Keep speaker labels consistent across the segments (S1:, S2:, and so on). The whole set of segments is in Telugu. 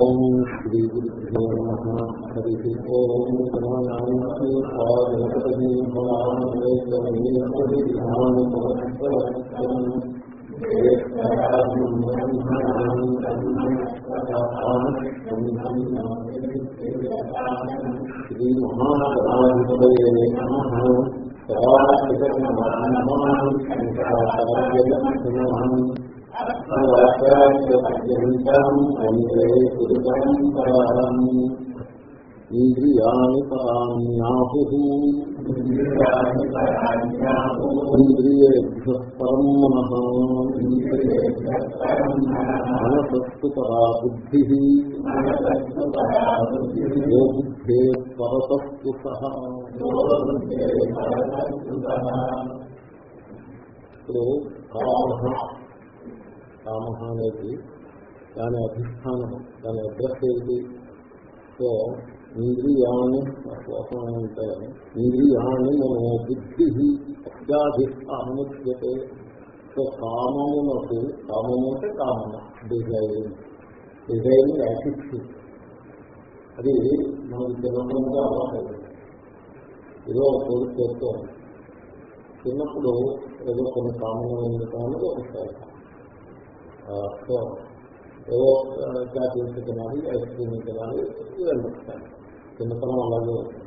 S1: ఓం శ్రీ గురుభ్యో నమ. హరి ఓం శ్రీ మహాగణాధిపతయే నమ. సదాశివం ఇంద్రియాణి పరాణ్యాహు ఇంద్రియేభ్య పరం మనః మనసస్తు పరా బుద్ధి యో బుద్ధే పరతస్సు సహ ఇప్పుడు కామ అనేది దాని అధిష్టానము దాని అడ్రస్ ఏది సో ఇంద్రియాన్ని శ్లోకం అంటే ఇంద్రియాన్ని మనము బుద్ధి అత్యాధిష్టానముచ్యతే సో కామమునకు కామము అంటే కామన డిజైన్ డిజైన్ యాటిట్యూడ్. అది మనకి చిన్నప్పుడుగా అలవాటు ఏదో కోరిక చేస్తూ చిన్నప్పుడు ఏదో కొన్ని కామన్ అనేది ఒకసారి సో ఏవో చాక్లెట్స్ తినాలి ఐస్ క్రీమ్ తినాలి ఇవన్నీ చిన్నతనం అలాగే ఉంటుంది.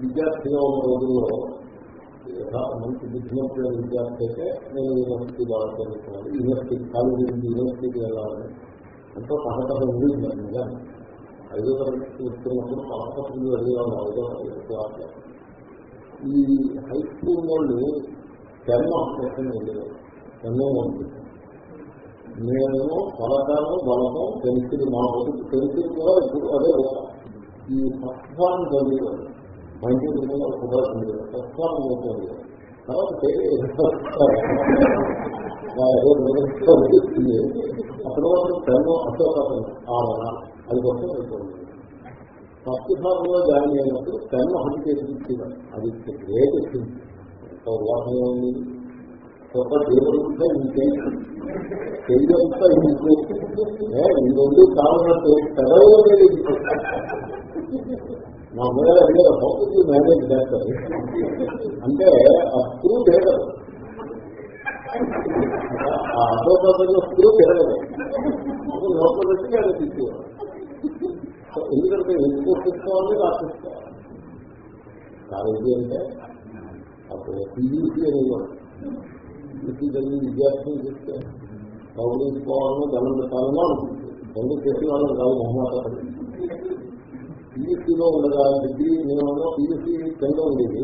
S1: విద్యార్థిగా ఉన్న రోజుల్లో మంచి బుద్ధిమంతుల విద్యార్థి అయితే నేను యూనివర్సిటీ బాగా చదువుకోవాలి. యూనివర్సిటీ కాలేజీ నుంచి యూనివర్సిటీకి వెళ్ళాలని ఎంతో సహకారం ఉంది నిజంగా ఐదో తరగతి వస్తున్నప్పుడు ఆసుపత్రులు వెళ్ళేవాళ్ళు ఐదో తరగతి ఈ హై స్కూల్ వాళ్ళు టెన్ ఆఫ్ పర్సెంట్ వెళ్ళేవారు ఎన్నో ఉంటుంది నేను పలకాలను బలకం పెన్సిల్ మా బతుకు పెన్సిల్ కూడా ఇప్పుడు అదే ఈ సత్వాన్ని చదివారు మంచి కుదరతుంది సత్వాన్ని చదివారు అక్కడ వాళ్ళు పెన్ను ఆవరణ అది కోసం అయిపోయింది. ఫస్ట్ భాగంలో జాయిన్ అయినప్పుడు పెన్ను హంటి చేసి అది గ్రేట్ వచ్చింది. ఎంత ఉంది ఒక దేవుడు ఇంకే తెలియంతా ఇంకే ఈ రెండు కావాలంటే పెదవులు మా అమ్మగారు అడిగారు హౌస్ మేనేజ్ చేస్తారు అంటే ఆ స్క్రూ తిరగదు ఆ అశోకంలో స్క్రూ తిరగదు లోపల పెట్టి అది తీసుకోవాలి ఎందుకంటే ఎందుకు తీసుకోవాలి రాసిస్తారు కాలేజీ అంటే అప్పుడు పీజీసీ అనేవాడు పీజీ చదివి విద్యార్థులు చెప్తే చదువుకోవాలనో దండం పెట్టాలని అనుకుంటుంది. చదువు చేసి వాళ్ళని కాదు మొహమాట పీఎస్సీలో ఉండగా డిగ్రీ నేను పీఎస్సీ కింద ఉండేది.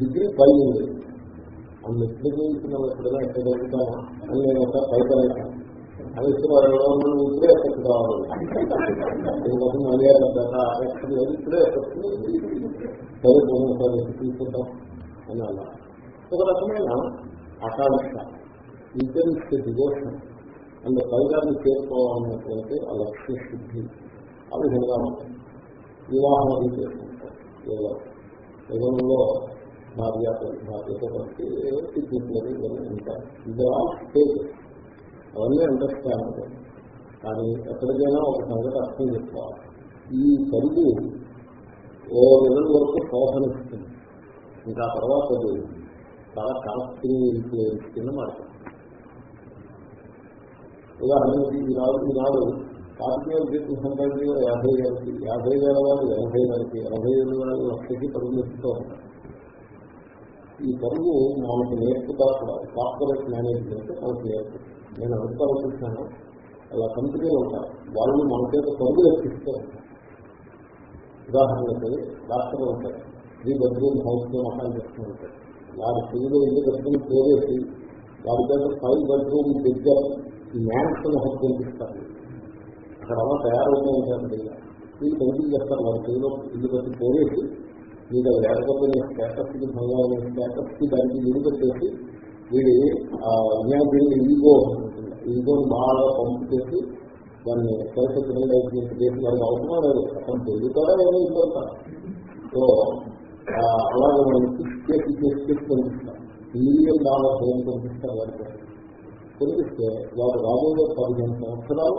S1: డిగ్రీ పై ఉండేది అన్ని ఎప్పుడు చేయించిన ఎక్కడైనా ఎక్కడ జరుగుతాను అని నేను ఒక పైకి అది ఇప్పుడే ఎఫెక్ట్ కావాలి దీనికోసం మర్యాద ఇప్పుడే ఎఫెక్ట్ చదువుకోవడం తీసుకుంటాం? అని అలా ఒక రకమైన ఆకాంక్ష ఇంటెన్స్ డివోషన్ అండ్ పైగాన్ని చేరుకోవాలన్నటువంటి ఆ లక్ష్య శుద్ధి ఆ విధంగా ఉంటుంది. వివాహం అది చేసుకుంటారు యుగంలో భార్య భార్యతో కలిసి సిద్ధించినవి ఇవన్నీ ఉంటాయి. ఇది స్టేజ్ అవన్నీ అండర్స్టాండ్ కానీ ఎక్కడికైనా ఒక సంగతి అర్థం చేసుకోవాలి. ఈ పరుగు ఓ నెల వరకు శోభనిస్తుంది ఇంకా తర్వాత అది చాలా కనెక్టింగ్ ఇన్ఫ్లుయెన్స్ కింద మాట్లాడుతుంది ఉదాహరణకి ఈనాడు ఈనాడు కార్తీయ ఉద్యోగం సంపాదించిన యాభై వేలకి యాభై వేల వారు ఎనభై వేలకి ఎనభై వేల వాళ్ళు లక్షకి పరిగణిస్తూ ఉంటారు. ఈ పరుగు మనకు నేర్పుతా కూడా కార్పొరేట్ మేనేజ్మెంట్ మనకు నేర్పుతుంది నేను అంతా చూస్తున్నాను అలా కంపెనీలు ఉంటారు వాళ్ళు మన చేత పరుగు ఎక్కిస్తూ ఉంటారు. ఉదాహరణకి డాక్టర్లు ఉంటారు త్రీ బెడ్రూమ్ హౌస్లో మకాన్ చేస్తూ ఉంటారు. వారి పిల్లలు ఇల్లు కట్టుకుని పేరేసి వారి దగ్గర ఫైవ్ బెడ్రూమ్ దగ్గర మ్యాన్షన్ హౌస్ కనిపిస్తారు. అక్కడ అలా తయారవుతూ ఉంటారండి వీళ్ళు కంపెనీ చేస్తారు వారి పిల్లలు ఇల్లు కట్టి పోవేసి మీరు అది లేకపోతే స్టేటస్కి భంగం స్టేటస్కి దానికి ఇల్లు పెట్టేసి వీడి ఇమాజిన్ ఈగో ఈగోని బాగా పంపు చేసి దాన్ని సరిపెట్టడం చేసి వారికి అవసరం లేదు. అతను పెరుగుతారా ఏమో ఇబ్బంది సో అలాగే మనం ఫిక్స్ చేసి చేసి చేసి పంపిస్తాం. మిలియన్ డాలర్ ఏం పంపిస్తాం వారికి పంపిస్తే వారు రాబోయే పదిహేను సంవత్సరాలు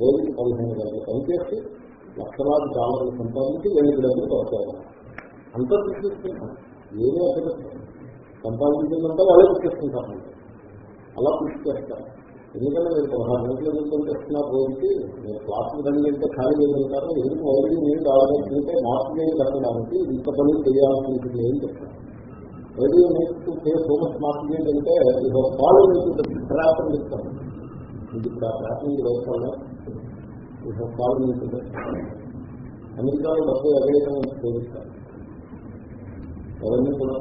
S1: రోజుకి పదిహేను గంటలు పనిచేసి లక్షలాది డాలర్లు సంపాదించి వెయ్యి డబ్బులు పడతారు అంతా తీసుకుంటున్నాం ఏమీ అక్కడ సంపాదించిందంటే వాళ్ళే తీసుకుంటారు అలా తీసుకొస్తారు ఎందుకంటే మీరు పదహారు గంటలు ఎందుకు చేస్తున్నారు రోజుకి మీరు క్లాసులు రండి అంటే ఖాళీ చేయగలుగుతారు ఎందుకు మొదటి నేను రావాలంటే మార్పు నేను కట్టడానికి ఇంత పని చేయాల్సి ఉంటుంది ఏం చెప్తాను ready next pay so much మార్పు ఏంటంటే ఇది ఫాలో ట్రాప్ చెప్తాను ఇది ఇప్పుడు ఆ ట్రాపింగ్ వ్యవస్థలో ఇది ఫాలో ఉంటుంది అమెరికాలో డబ్బు ఎగరేయడం ఉపయోగిస్తారు ఎవరిని కూడా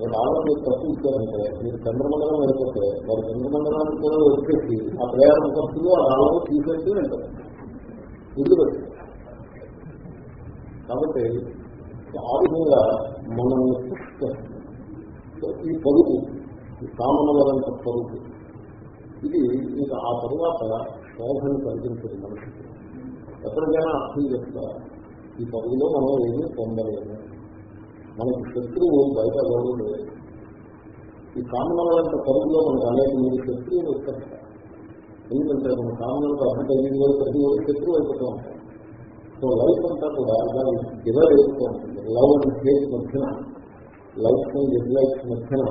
S1: నేను బాగా మీరు తప్పు ఇచ్చారంటే మీరు చంద్రమండలం వెళ్ళిపోతే వారు చంద్రమండలానికి కూడా వచ్చేసి ఆ ప్రయాణం ఖర్చులు ఆ రాళ్ళు తీసేసి వెళ్తారు ఇల్లు కాబట్టి ఆ విధంగా మనల్ని ఈ పరుగు ఈ కామనవరంత పరుగు ఇది మీకు ఆ తరువాత శోభను కలిగించదు మనిషికి. ఎప్పటికైనా అర్థం చేస్తా ఈ పరుగులో మనం ఏమీ పొందలేము. మనకి శత్రువు బయట ఎవరు లేదు ఈ కామనలంత పరుగులో మనకు అనేక మంది శత్రువులు వస్తారు ఎందుకంటే మన కామనలకు అడ్వర్టైజింగ్ కూడా ప్రతి ఒక్క శత్రువు అయిపోతూ ఉంటాం సో లైఫ్ అంతా కూడా దాని డివైడ్ అయిపోతూ ఉంటుంది. లవ్ అండ్ హేట్ మధ్యన లైఫ్ అండ్ డిస్లైఫ్ మధ్యన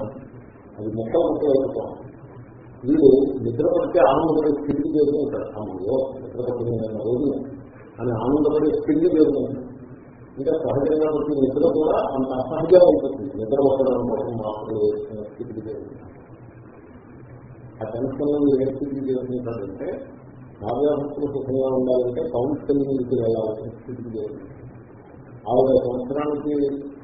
S1: అది మొత్తం మొత్తం అయిపోతూ ఉంటుంది. వీడు నిద్రపడితే ఆనందపడే స్థితికి చేరుకుంటాడు అమ్మలో నిద్రపడిన రోజు అని ఆనందపడే స్థితికి చేరుకుంటాడు ఇంకా సహజంగా వచ్చే నిద్ర కూడా అంత అసహజం అయిపోతుంది నిద్ర పట్టడం కోసం మాత్రం స్థితికి ఆ టెన్షన్ ఏ స్థితికి చేరుకుంటాడంటే భార్యాభక్తులు సుఖంగా ఉండాలంటే కౌన్సిలింగ్కి వెళ్ళాల్సిన స్థితికి చేరుకుంటాడు ఆవిడ సంవత్సరానికి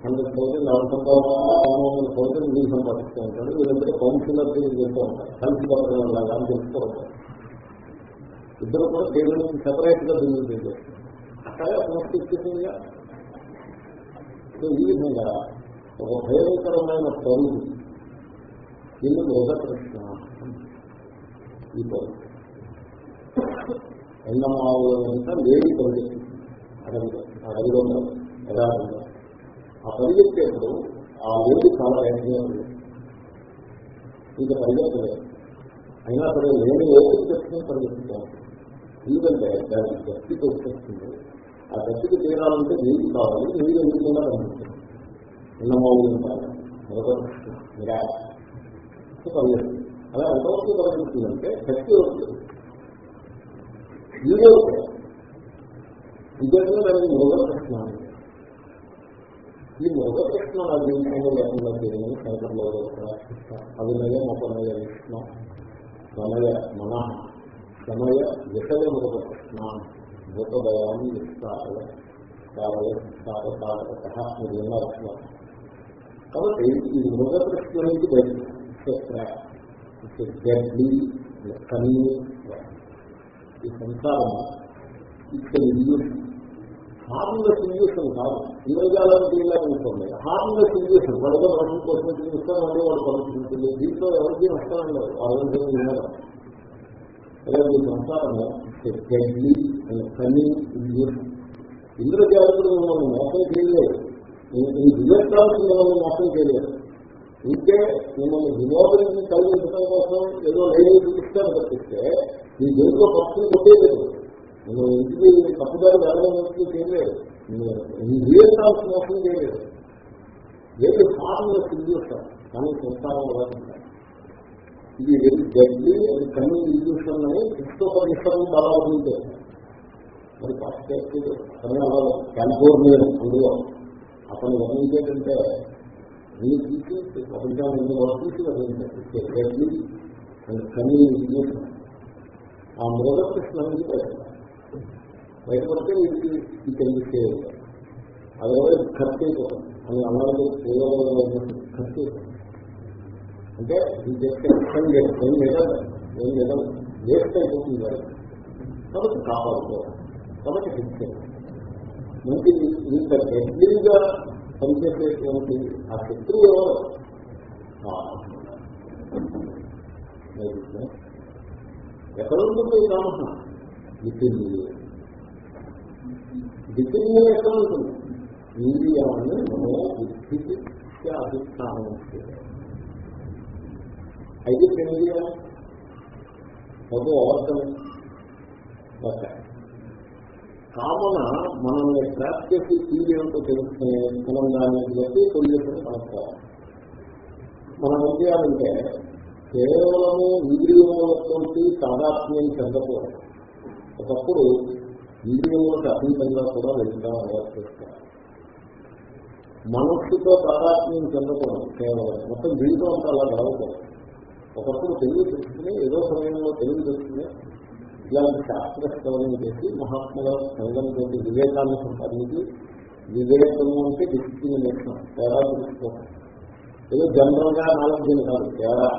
S1: హండ్రెడ్ థౌసండ్ ఆవిడ సంపాదన థౌసండ్ వీళ్ళు సంపాదిస్తూ ఉంటాడు వీళ్ళందరూ కౌన్సిలర్ చేస్తూ ఉంటారు. కలిసి పడడం వల్ల అని చెప్తూ ఉంటారు. ఇద్దరు కూడా పేమెంట్ సెపరేట్గా బిల్లు చేస్తారు అట్లాగే సమస్య సో ఈ విధంగా ఒక భయంకరమైన పరుగు. దీన్ని మృగకృష్ణ ఈ పరుగు. ఎండమావులంతా లేడి పరిగెత్తుంది అడవిలో అడవిలో యథార్థంగా ఆ పరిగెత్తేప్పుడు ఆ లేడి చాలా వేగంగా ఇంకా పరిగెత్తలేదు అయినా సరే లేని ఓపిక తెచ్చుకుని పరిగెత్తుతాను? ఎందుకంటే దానికి గట్టికి వచ్చేస్తుంది. ఆ గట్టికి తీరాలంటే నీరు కావాలి నీరు ఎందుకుండా కనిపిస్తుంది. ఉన్నమౌలు నిరాశ. అలా ఎంతవరకు కనిపిస్తుందంటే శక్తి వస్తుంది. నీరే నిజంగా దానికి మృగ ఈ మృగకృష్ణ నా జీవితంలో లేకుండా చేయమని సంకటంలో అభినయ మపనయ విష్ణు సమయ మన సమయ విషయ మృగకృష్ణ భూతదయాన్ని ఇస్తారు. కాబట్టి ఈ మృగ దృష్టి నుంచి బయట గడ్డి ఈ సంసారం ఇక్కడ ఇల్యూషన్ హార్మ్లెస్ ఇల్యూషన్ కాదు. ఇంద్రజాలానికి వెళ్ళాలనుకోండి హార్మ్లెస్ ఇల్యూషన్. వాడితో నష్టం కోసం చూస్తాం అంటే వాళ్ళు పలుకుంటుంది దీంట్లో ఎవరికి నష్టం లేదు ఆలోచన వినడం ఈ గడ్డి కని ఇల్యూషన్ ఇంద్రజాలకుడు మిమ్మల్ని మోసం చేయలేదు. ఈ మిమ్మల్ని మోసం చేయలేదు. ఇంకే మిమ్మల్ని వినోదాన్ని కలిగించడం కోసం ఏదో లైవ్ చూపిస్తాను తప్పిస్తే మీ జైల్లో పక్షులు కొట్టేయలేదు. నువ్వు ఇంటికి తప్పుదారు వెళ్ళడానికి చేయలేదు. రియల్ మోసం చేయలేదు. ఏది ఫార్మ్లో సిద్ధిస్తాం కానీ సంసారం ఇది వెరీ గడ్డి అది కన్ను ఇల్యూషన్ అని క్రిస్తోపరిశ్రమం బాగా అభివృద్ధి మరి పాశ్చాత్యులు కానీ అలా కాలిఫోర్నియా అందులో అతను వర్ణించేటంటే మీరు తీసి ప్రపంచాన్ని తీసి వర్ణించారు గడ్డి అండ్ కన్నీ ఇల్యూషన్ ఆ మృగకృష్ణ నుంచి బయటపడితే వీటికి ఈ తెలిస్తే అదే ఖర్చు అయిపోతుంది. అని అన్నాడు ఖర్చు అయిపోతుంది. అంటే ఈ చేస్తే ఇష్టం ఏం లేదా ఏం లేదా వేస్ట్ అయిపోతుంది కాబట్టి కాపాడుకోవాలి కాబట్టి శిక్ష మంచి ఇంత డెడ్లీగా పనిచేసేటువంటి ఆ శత్రువు ఎక్కడ ఉంటుంది ఈ కామహ వితిర్య వితిర్య ఎక్కడ ఉంటుంది ఇంద్రియాన్ని మనో బుద్ధికి అధిష్టానం చేయాలి. అయితే ఇంద్రియ చదువు ఓవర్కమ్ ఓకే. కామన మనల్ని ట్రాప్ చేసి ఫీల్ ఏమిటో తెలుసుకునే మనం దాన్ని బట్టి పొల్యూషన్ కనుక్కోవాలి మనం ఏం చేయాలంటే కేవలము ఇంద్రియములతో తాదాత్మ్యం చెందకూడదు. ఒకప్పుడు ఇంద్రియములకు అతీతంగా కూడా వెళ్తాం అలవాటు మనస్సుతో తాదాత్మ్యం చెందకూడదు కేవలం. మొత్తం దీంతో అంతా అలా గడవకూడదు ఒకప్పుడు తెలుగు తెలుసుకుని ఏదో సమయంలో తెలుగు తెలుసుకుని ఇలాంటి శాస్త్ర శ్రవణం చేసి మహాత్ముల సంఘంతో వివేకాన్ని సంపాదించి వివేకము అంటే డిస్క్రిమినేషన్ తేడా తెలుసుకోవడం ఏదో జనరల్గా నాలెడ్జ్ కాదు తేడా.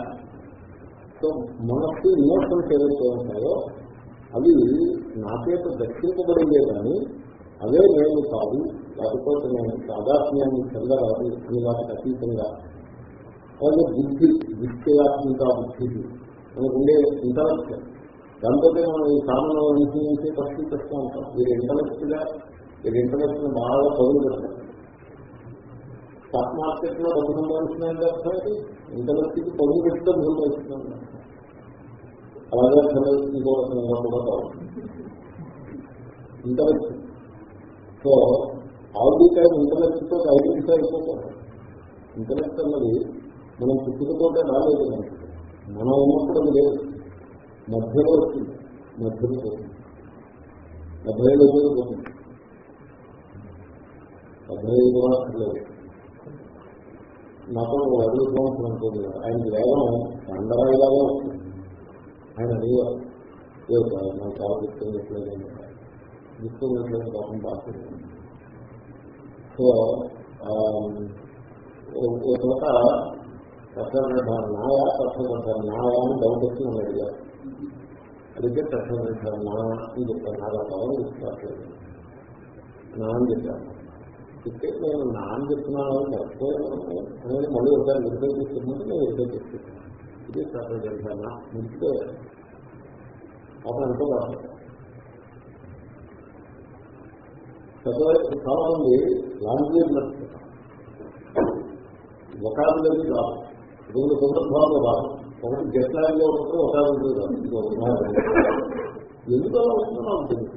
S1: సో మనస్సు ఇమోషన్స్ ఏదైతే ఉంటాయో అవి నా చేత దర్శింపబడిందే కానీ అవే నేను కాదు లేకపోతే నేను సాదాత్మ్యాన్ని చెందరాదు అని వాటికి అతీతంగా అలాగే బుద్ధి నిశ్చయాత్మిక బుద్ధి మనకు ఉండే ఇంటలెక్ట్ దాంతో మనం ఈ సామాన్య నుంచి పరిశీలిస్తూ ఉంటాం. మీరు ఇంటలెక్ట్గా మీరు ఇంటలెక్ట్ని బాగా పదులు పెడతారు స్టాక్ మార్కెట్లో డబ్బు సంపాదిస్తున్నాయంటే అర్థం ఇంటలెక్ట్కి పదులు పెడితే భూమి వస్తున్నాను అలాగే ఇంకో రకంగా కూడా intellect so all the time ఇంటలెక్ట్తో identify అయిపోతాం. ఇంటలెక్ట్ అన్నది మనం పుట్టుకతోటే రాలేదు మనం. ఉన్నప్పుడు అది లేదు. మధ్యలో వచ్చింది. మధ్యలో పోతుంది. డెబ్బై ఐదు రోజులు పోతుంది. డెబ్బై ఐదు లేదు నాతో అడుగు సంవత్సరం అనుకోండి. ఆయన వేగం అందరాయిలాగా వస్తుంది. ఆయన అడిగారు నాకు చాలా గుర్తున్నట్లేదు గుర్తున్నట్లేదు పాపం బాగా సో ఒక తత్వనిర్ధారణాయా తత్వనిర్ధారణాయా అని డౌట్ వచ్చి నన్ను అడిగారు. అడిగితే తత్వనిర్ధారణ అని చెప్పాను నాకు ఆ పదం గుర్తురాట్లేదు నా అని చెప్పాను చెప్తే నేను నా అని చెప్తున్నాను కరెక్టే అనేది మళ్ళీ ఒకసారి నిర్దేశిస్తున్నాను నేను నిర్దేశిస్తున్నాను ఇది తత్వనిర్ధారణ ముందుకే పాపం ఎంతో బాగుంటుంది చాలా మంది లాంగ్వేజ్ నడుపుతారు ఒకాబులరీ రాదు. రెండు సందర్భాల్లో రాదు ఒకటి జట్లాంగ్లో ఉన్నప్పుడు ఒకాబులరీ రాదు ఎందుకు అలా నాకు తెలియదు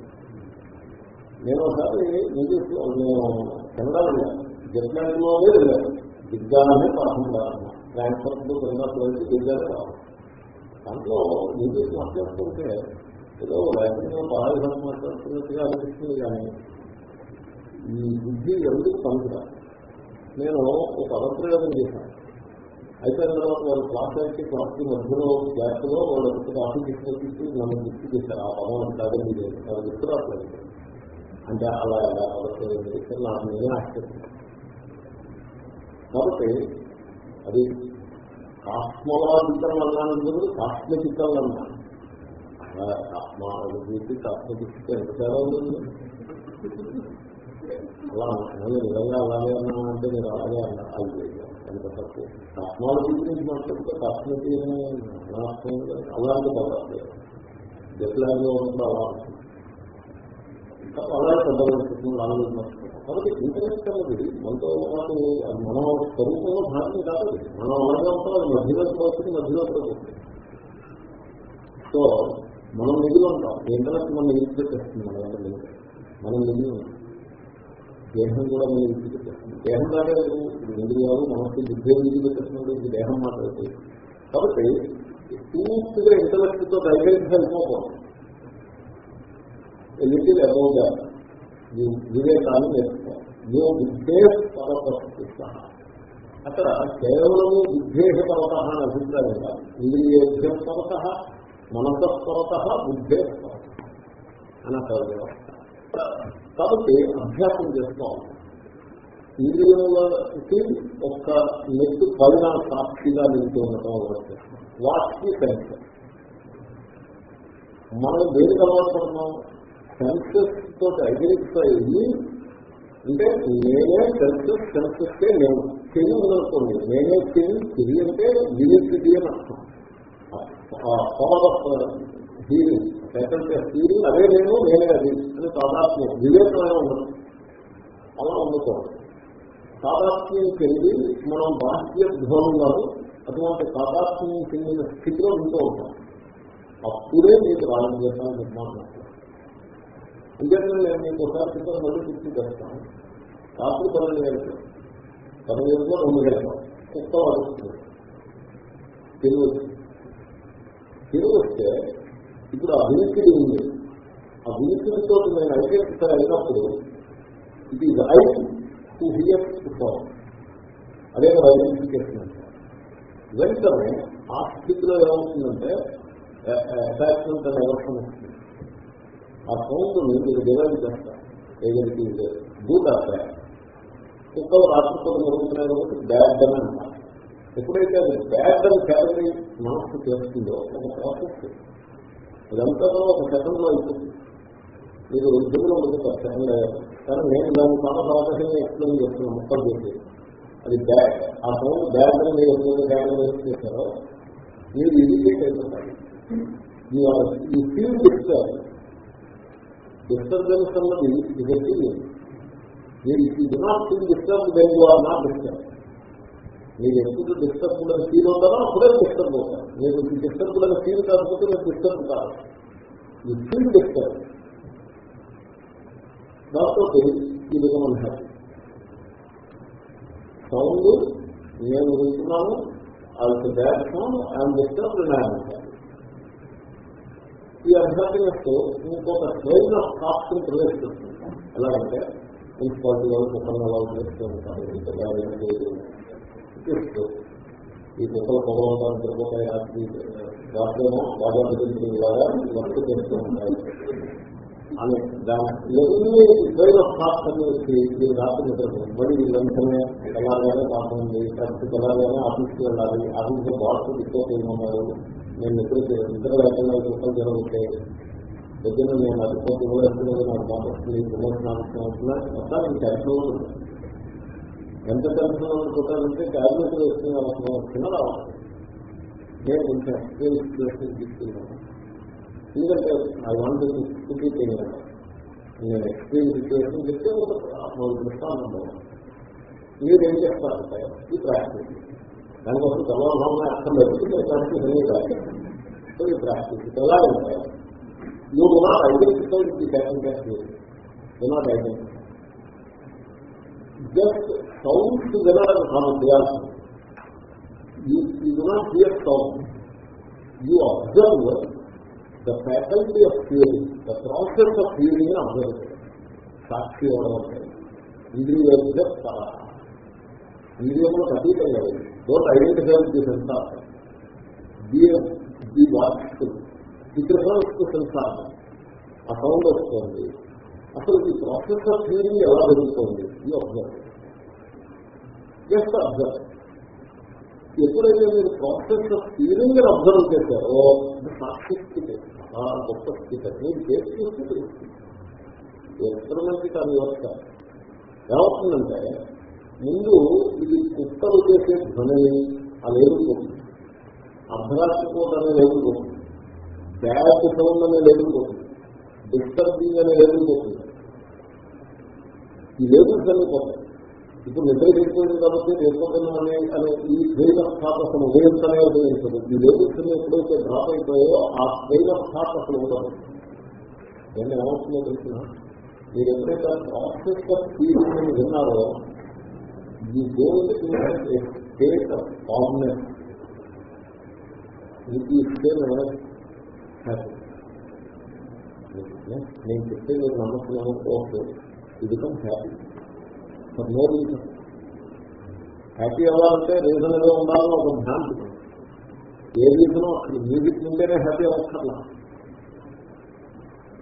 S1: నేను ఒకసారి ఇంగ్లీష్లో నేను కెనడా వెళ్ళాను జట్లాంగ్లోనే వెళ్ళాను దిగ్గానే పాఠం ప్రారంభం ట్రాన్స్ఫర్ కెనడాలో వెళ్ళి దిగ్గానే రాదు దాంట్లో ఇంగ్లీష్ మాట్లాడుతుంటే ఏదో లేకుండా బాగా మాట్లాడుతున్నట్టుగా అనిపిస్తుంది కానీ ఈ బుద్ధి ఎందుకు పనికిరాదు? నేను ఒక పదప్రయోగం చేశాను. అయిపోయిన తర్వాత వాళ్ళు క్లాస్ అయితే క్లాస్ మధ్యలో క్లాస్లో వాళ్ళు కాఫీ తీసుకొచ్చి నన్ను గుర్తు చేశారు. ఆ పదం అంటారు మీరు వాళ్ళు గుర్తు రావట్లేదు అంటే అలా ఎలా పదప్రయోగం నాకు నేనే ఆశ్చర్యం కాబట్టి అది కాస్మలాజికల్ అన్నాను కాస్మెటికల్ అన్నాను కాస్మాలజీకి కాస్మెటిక్స్ ఎంత తేడా ఉంది అలా నేను నిజంగా అలాగే అన్నానంటే నేను అలాగే అన్నా అది ఎంత తప్పు టెక్నాలజీ గురించి మాట్లాడితే కాస్మెటీ అలాంటి పదార్థం జట్లాగా ఉన్నప్పుడు అలా అలాగే పెద్దలు లాంగ్వేజ్ కాబట్టి ఇంటర్నెట్ అనేది మనతో పాటు మన స్వరూపంలో భాగం కాదు. మనం అలాగే ఉంటాం అది మధ్యలో వస్తుంది మధ్యలో వస్తుంది సో మనం మిగిలి ఉంటాం. ఇంటర్నెట్ మనం విడిచిపెట్టేస్తుంది మన మనం మిగిలి ఉంటాం. దేహం కూడా మనం విడిచిపెట్టేస్తుంది దేహం లాగే ఇంద్రియాలు మనస్సు బుద్ధి విడిచిపెట్టేస్తున్నాడు ఇది దేహం మాట్లాడుతుంది కాబట్టి పూర్తిగా ఇంటలెక్ట్తో డైరెక్ట్ వెళ్ళిపోకూడదు లిటిల్ అబౌవ్ దాట్ వివేకాన్ని నేర్చుకోవాలి. మేము విద్వేష పరపస్తి అక్కడ కేవలము విద్వేష పరత అని అభిప్రాయం కాదు. ఇంద్రియేభ్యం పరత మనసపరత బుద్ధే పరత అని అక్కడ వ్యవస్థ కాబట్టి అభ్యాసం చేసుకోవాలి. ఇంద్రియములకి ఒక్క నెట్టు పైన సాక్షిగా నిలిచి ఉండటం అలవాటు వాటికి సెన్సెస్ మనం దేనికి అలవాటు పడుతున్నాం? సెన్సెస్ తోటి ఐడెంటిఫై అయ్యి అంటే నేనే సెన్సెస్ సెన్సెస్ నేను చెవి ఉందనుకోండి నేనే చెవి చెవి అంటే యూనివర్సిటీ అని అర్థం. పవర్ ఆఫ్ హీరింగ్ లేకపోతే ఆఫ్ అదే నేను నేనే అది అని సాధాత్మ్యం వివేకమైన ఉండదు అలా ఉండకూడదు. సాధాత్మ్యం చెంది మనం బాహ్య ధ్వనులను అటువంటి సాధాత్మ్యం చెందిన స్థితిలో ఉంటూ ఉంటాం. అప్పుడే మీకు రాజకీయాలు నిర్మాణం ఎందుకంటే నేను మీకు ఒకసారి క్రితం మళ్ళీ గుర్తు చేస్తాను. రాత్రి పన్నెండు గంటలు. పన్నెండు గంటలో రెండు గంటలు. కుక్క వడుతుంది తెలుగు తెలుగు వస్తే ఇప్పుడు ఆ వినికిడి ఉంది. ఆ వినికిడితో నేను ఐడెంటిఫై అయినప్పుడు ఇది is I to hear to అదే కదా ఐడెంటిఫికేషన్ అంటే. వెంటనే ఆ స్థితిలో ఏమవుతుందంటే అటాచ్మెంట్ అనే అవసరం వస్తుంది. ఆ సౌండ్ మీరు డివైడ్ చేస్తారు. ఏదైతే గుడ్ ఆర్ కుక్కలు రాత్రిపూట జరుగుతున్నాయి కాబట్టి బ్యాడ్ అని అంటారు. ఎప్పుడైతే అది బ్యాడ్ అని కేటగిరీ మనస్సు చేస్తుందో ఒక ప్రాసెస్ ఇదంతా ఒక సెకండ్లో అయిపోతుంది మీరు ఉద్యోగంలో ఉంటుంది సెకండ్ కానీ నేను దాన్ని చాలా అవకాశంగా ఎక్స్ప్లెయిన్ చేస్తున్నాను మొత్తం చేసి. అది బ్యాగ్ ఆ సౌండ్ బ్యాగ్ అని మీరు ఎప్పుడైతే బ్యాగ్ చేస్తారో మీరు ఇరిటేట్ అయిపోతారు. ఈ ఫీల్ డిస్టర్బ్. డిస్టర్బెన్స్ అన్నది ఇది మీరు ఇది not feel disturb then you are not disturb మీరు ఎప్పుడు డిస్టర్బ్ అని ఫీల్ అవుతారో అప్పుడే డిస్టర్బ్ అవుతారు మీరు డిస్టర్బ్ అని ఫీల్ కాకపోతే మీరు డిస్టర్బ్ కాదు ఈ ఫీల్ డిస్టర్బ్ దాంతో ఈ విధమైన హ్యాపీ సౌండ్ నేను వింటున్నాను అది bad sound I'm disturb happy ఈ అన్హ్యాపీనెస్ ఇంకొక ట్రైన్ ఆఫ్ థాట్స్ ప్రవేశిస్తుంది ఎలాగంటే మున్సిపాలిటీ వాళ్ళు కుక్కలను వాళ్ళు చేస్తూ ఉంటారు ఈ కుక్కలు పొగలంటారు తిరుపతి రాత్రి రాత్రేమో బాగా ద్వారా వర్క్ చేస్తూ ఉంటాయి అని దాని ట్రైన్ ఆఫ్ థాట్స్ అని రాత్రి నిద్రపోతుంది మరి వెంటనే ఎలాగైనా కాకుండా ప్రస్తుతం ఎలాగైనా ఆఫీస్కి వెళ్ళాలి ఆఫీస్లో బాస్ రిపోర్ట్ చేయమన్నారు నేను నిద్ర నిద్ర లేకుండా కుక్కలు జరుగుతాయి దగ్గర నేను అధిపోతే నాకు బాధ వస్తుంది ప్రమోషన్ అవుతున్నా మొత్తానికి ఉంటుంది ఎంత టెన్షన్ అనుకుంటానంటే క్యాబినెట్ వేసుకునే అవసరం వచ్చినా రావాలి నేను కొంచెం ఎక్స్పీరియన్స్ చేసి తీసుకున్నాను ఎందుకంటే ఐ వాంట్ స్థితి నేను ఎక్స్పీరియన్స్ సిచ్యువేషన్ చెప్తే ఒక దృష్టాంతం మీరు ఏం చేస్తారంటే ఈ ప్రాక్టీస్ దానికోసం సర్వభావన అర్థం పెట్టుకుంటే ప్రాక్టీస్ అనేది కాదు సో ఈ ప్రాక్టీస్ ఎలా ఉంటాయి నువ్వు not identify the second do not identify just sound వినడం మనం చేయాల్సి you not hear sound you observe the faculty of feeling the process of feeling observe సాక్షి అవ్వడం అంటే ఇంద్రియ ఇంద్రియంలో అతీతంగా don't identify the sensor the watchful the preference sensor ఆ సౌండ్ వస్తుంది. అసలు ఈ ప్రాసెస్ ఆఫ్ హియరింగ్ ఎలా జరుగుతుంది ఈ అబ్జర్వ్ జస్ట్ అబ్జర్వ్ ఎప్పుడైతే మీరు ప్రాసెస్ ఆఫ్ హియరింగ్ అబ్జర్వ్ చేశారో సాక్షి స్థితి చాలా గొప్ప స్థితి మీరు చేసి చూస్తే తెలుస్తుంది. ఎక్స్పెరిమెంట్ అది వ్యవస్థ ఏమవుతుందంటే ముందు ఇది కుక్కలు చేసే ధ్వని అది ఎదుర్కొంటుంది అర్ధరాత్రి కోట్ అనేది ఎదుర్కొంటుంది బ్యాడ్ సౌండ్ అనేది ఎదుర్కొంటుంది డిస్టర్బింగ్ అనేది ఎదుర్కొంటుంది ఈ లేబుల్స్ అన్ని పోతాయి ఇప్పుడు నిద్ర వెళ్ళిపోయింది కాబట్టి నిద్రపోతున్నాం అనే అనే ఈ ట్రైన్ ఆఫ్ థాట్ అసలు ఉదయించనే ఉపయోగించదు. ఈ లేబుల్స్ అన్ని ఎప్పుడైతే డ్రాప్ అయిపోయాయో ఆ ట్రైన్ ఆఫ్ థాట్ అసలు ఉండదు దాన్ని ఏమవుతుందో తెలిసిన? మీరు ఎప్పుడైతే ప్రాసెస్ ఆఫ్ ఫీలింగ్ అని విన్నారో ఈ గోల్ స్టేట్ ఆఫ్ కామ్నెస్ ఇది ఇస్తే నేను చెప్తే మీరు నమ్మకం. ఓకే ఇది become happy for no reason happy అవ్వాలంటే రీజన్గా ఉండాలని ఒక భ్రాంతి ఏ రీజనో అక్కడ మ్యూజిక్ నుండేనే హ్యాపీ అవ్వక్కర్లా.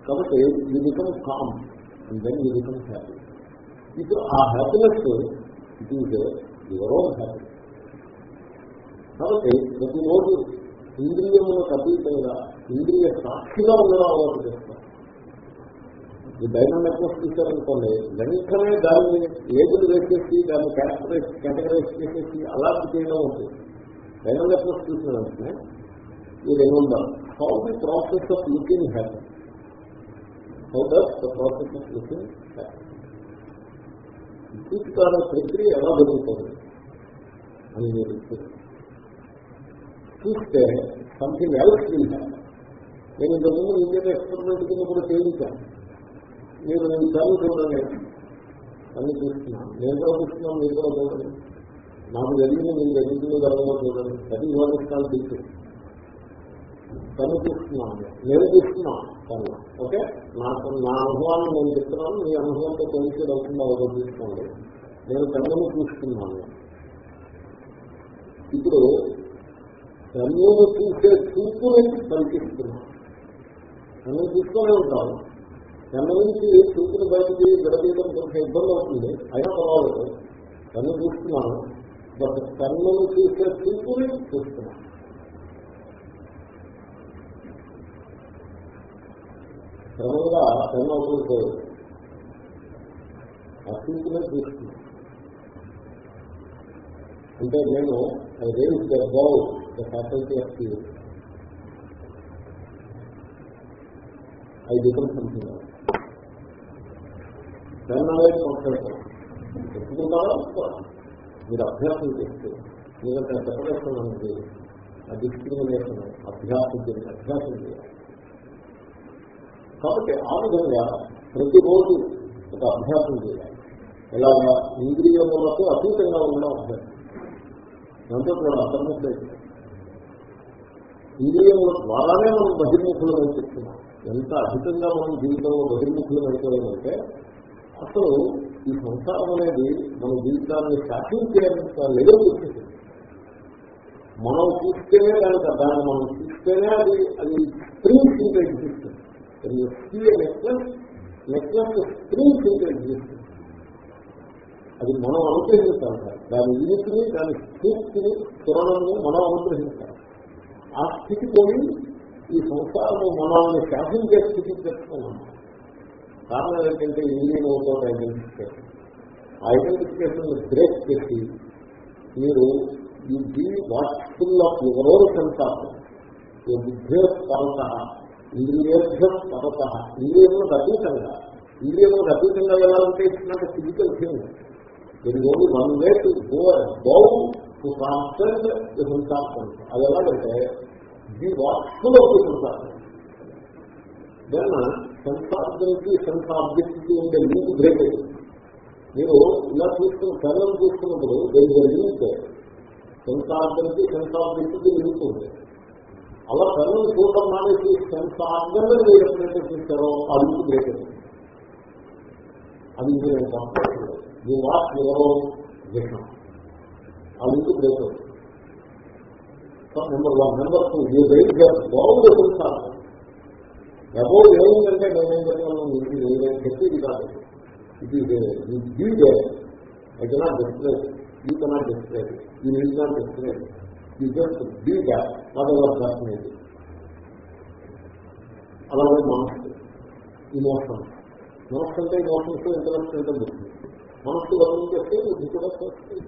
S1: కాబట్టి ఇది బికమ్ కామ్ అండ్ దెన్ ఇది బికమ్ హ్యాపీ ఇప్పుడు ఆ happiness it is your happy కాబట్టి ప్రతిరోజు ఇంద్రియములకు అతీతంగా ఇంద్రియ సాక్షిగా ఉండడం అలవాటు చేస్తాం. ఈ డైమండ్ నెక్లెస్ తీశారనుకోండి వెంటనే దాన్ని లేబుల్ వేసేసి దాన్ని క్యాటగరైజ్ కేటగరైజ్ చేసేసి అలాంటి చేయడం ఉంటుంది డైమండ్ నెక్లెస్ చూసిన వెంటనే ఈ ఏముందా how the process of looking happy how does the process of looking happy సూచికాల ప్రక్రియ ఎలా జరుగుతుంది? అని మీరు చూస్తే సంథింగ్ ఎల్స్ విల్ హ్యాపీ నేను ఇంతకుముందు ఇండియన్ ఎక్స్పెరిమెంట్ కింద కూడా చేయించాను. మీరు నేను చదువు చూడండి. అన్ని చూస్తున్నాను నేను కూడా చూస్తున్నాను మీరు కూడా చూడండి. నాకు జరిగింది మీరు జరిగింది జరగదో చూడండి. అది వివరిస్తాను తీసు తను చూస్తున్నాను నేను చూస్తున్నాను తను. ఓకే? నాకు నా అనుభవాన్ని నేను చెప్తున్నాను. మీ అనుభవంతో కలిసి అవుతుందో అవదో చూసుకోండి. నేను తనను చూస్తున్నాను. ఇప్పుడు కన్నును చూసే చూపుని కల్పిస్తున్నాను కన్ను చూస్తూనే ఉంటాను. నుంచి చూపుని బయటికి విడదీయడం కొంచెం ఇబ్బంది అవుతుంది. అయినా పర్వాలేదు. కన్ను చూస్తున్నాను. బట్ కన్నును చూసే చూపుని చూస్తున్నాను. క్రమంగా కన్ను అవుతుంది ఆ చూపునే చూస్తున్నాను. అంటే నేను I raise the go the faculty of I become something pen అనేది మాట్లాడతాను చెప్పుకుంటారా మీరు అభ్యాసం చేస్తే ఎందుకంటే సెపరేషన్ అనేది ఆ డిస్క్రిమినేషన్ అభ్యాసం చేసి అభ్యాసం చేయాలి. కాబట్టి ఆ విధంగా ప్రతిరోజు ఒక అభ్యాసం చేయాలి. ఎలాగా? ఇంద్రియములకు అతీతంగా ఉండడం అభ్యాసం. దాంతో కూడా అసమస్య ఇంద్రియముల ద్వారానే మనం బహిర్ముఖులు అని చెప్తున్నాం. ఎంత అధికంగా మనం జీవితంలో బహిర్ముఖులు అయిపోయామంటే అసలు ఈ సంసారం అనేది మన జీవితాన్ని శాసించేంత లెవెల్ వచ్చేసింది మనం చూస్తేనే దానికి దాన్ని మనం చూస్తేనే అది అది స్ప్రింగ్స్ ఇంకా ఎగ్జిస్తుంది నెక్లెస్ నెక్లెస్ స్ప్రింగ్ ఇంకా ఎగ్జిస్తుంది అది మనం అనుగ్రహించాలి సార్ దాని యూనిట్ని దాని స్ఫూర్తిని స్థిరణను మనం అనుగ్రహించాలి. ఆ స్థితి పోయి ఈ సంసారము మనల్ని శాసించే స్థితికి తెచ్చుకున్నాం. కారణం ఏంటంటే ఇండియన్ అవుతో ఐడెంటిఫికేషన్ ఐడెంటిఫికేషన్ బ్రేక్ చేసి మీరు ఈ be watchful of your own sensor బుద్ధే పరత ఇంద్రియేభ్య పరత ఇంద్రియములకు అతీతంగా. ఇంద్రియములకు అతీతంగా వెళ్ళాలంటే ఇచ్చినట్టు ఫిజికల్ థింగ్ దీని only one way to go go to transcend సంసారం అది ఎలాగంటే ది వాట్ఫుల్ ఆఫ్ ది సంసారం దెన్ సెన్సార్కి సెన్స్ ఆబ్జెక్ట్కి ఉండే లింక్ బ్రేక్ అయింది. మీరు ఇలా చూస్తున్న కళ్ళను చూస్తున్నప్పుడు దేని లింక్ సెన్స్ ఆబ్జెక్ట్కి సెన్స్ ఆబ్జెక్ట్కి లింక్ ఉంది. అలా కళ్ళను చూడటం మానేసి సెన్స్ ఆబ్జెక్ట్ మీరు ఎప్పుడైతే చూస్తారో ఆ లింక్ బ్రేక్ అయింది. అది మీరు తప్పలేదు మీ వాచ్ ఎవరో విషయం ఆ లింక్ బ్రేక్ అవుతుంది నెంబర్ వన్ నెంబర్ టూ ఈ రైట్ బాగుంది సెన్సార్ ఎబో ఏముందంటే నేనేం చెప్పాను మీకు ఏదైనా ఇది కాదు. ఇది Bide I cannot displace you cannot displace you need not displace you just be that whatever అలాగే మనస్సు ఇమోషన్ మనస్సు అంటే ఇమోషన్స్ ఇంటరెస్ట్ అంటే బుద్ధి. మనస్సు వర్ణం చేస్తే బుద్ధి కూడా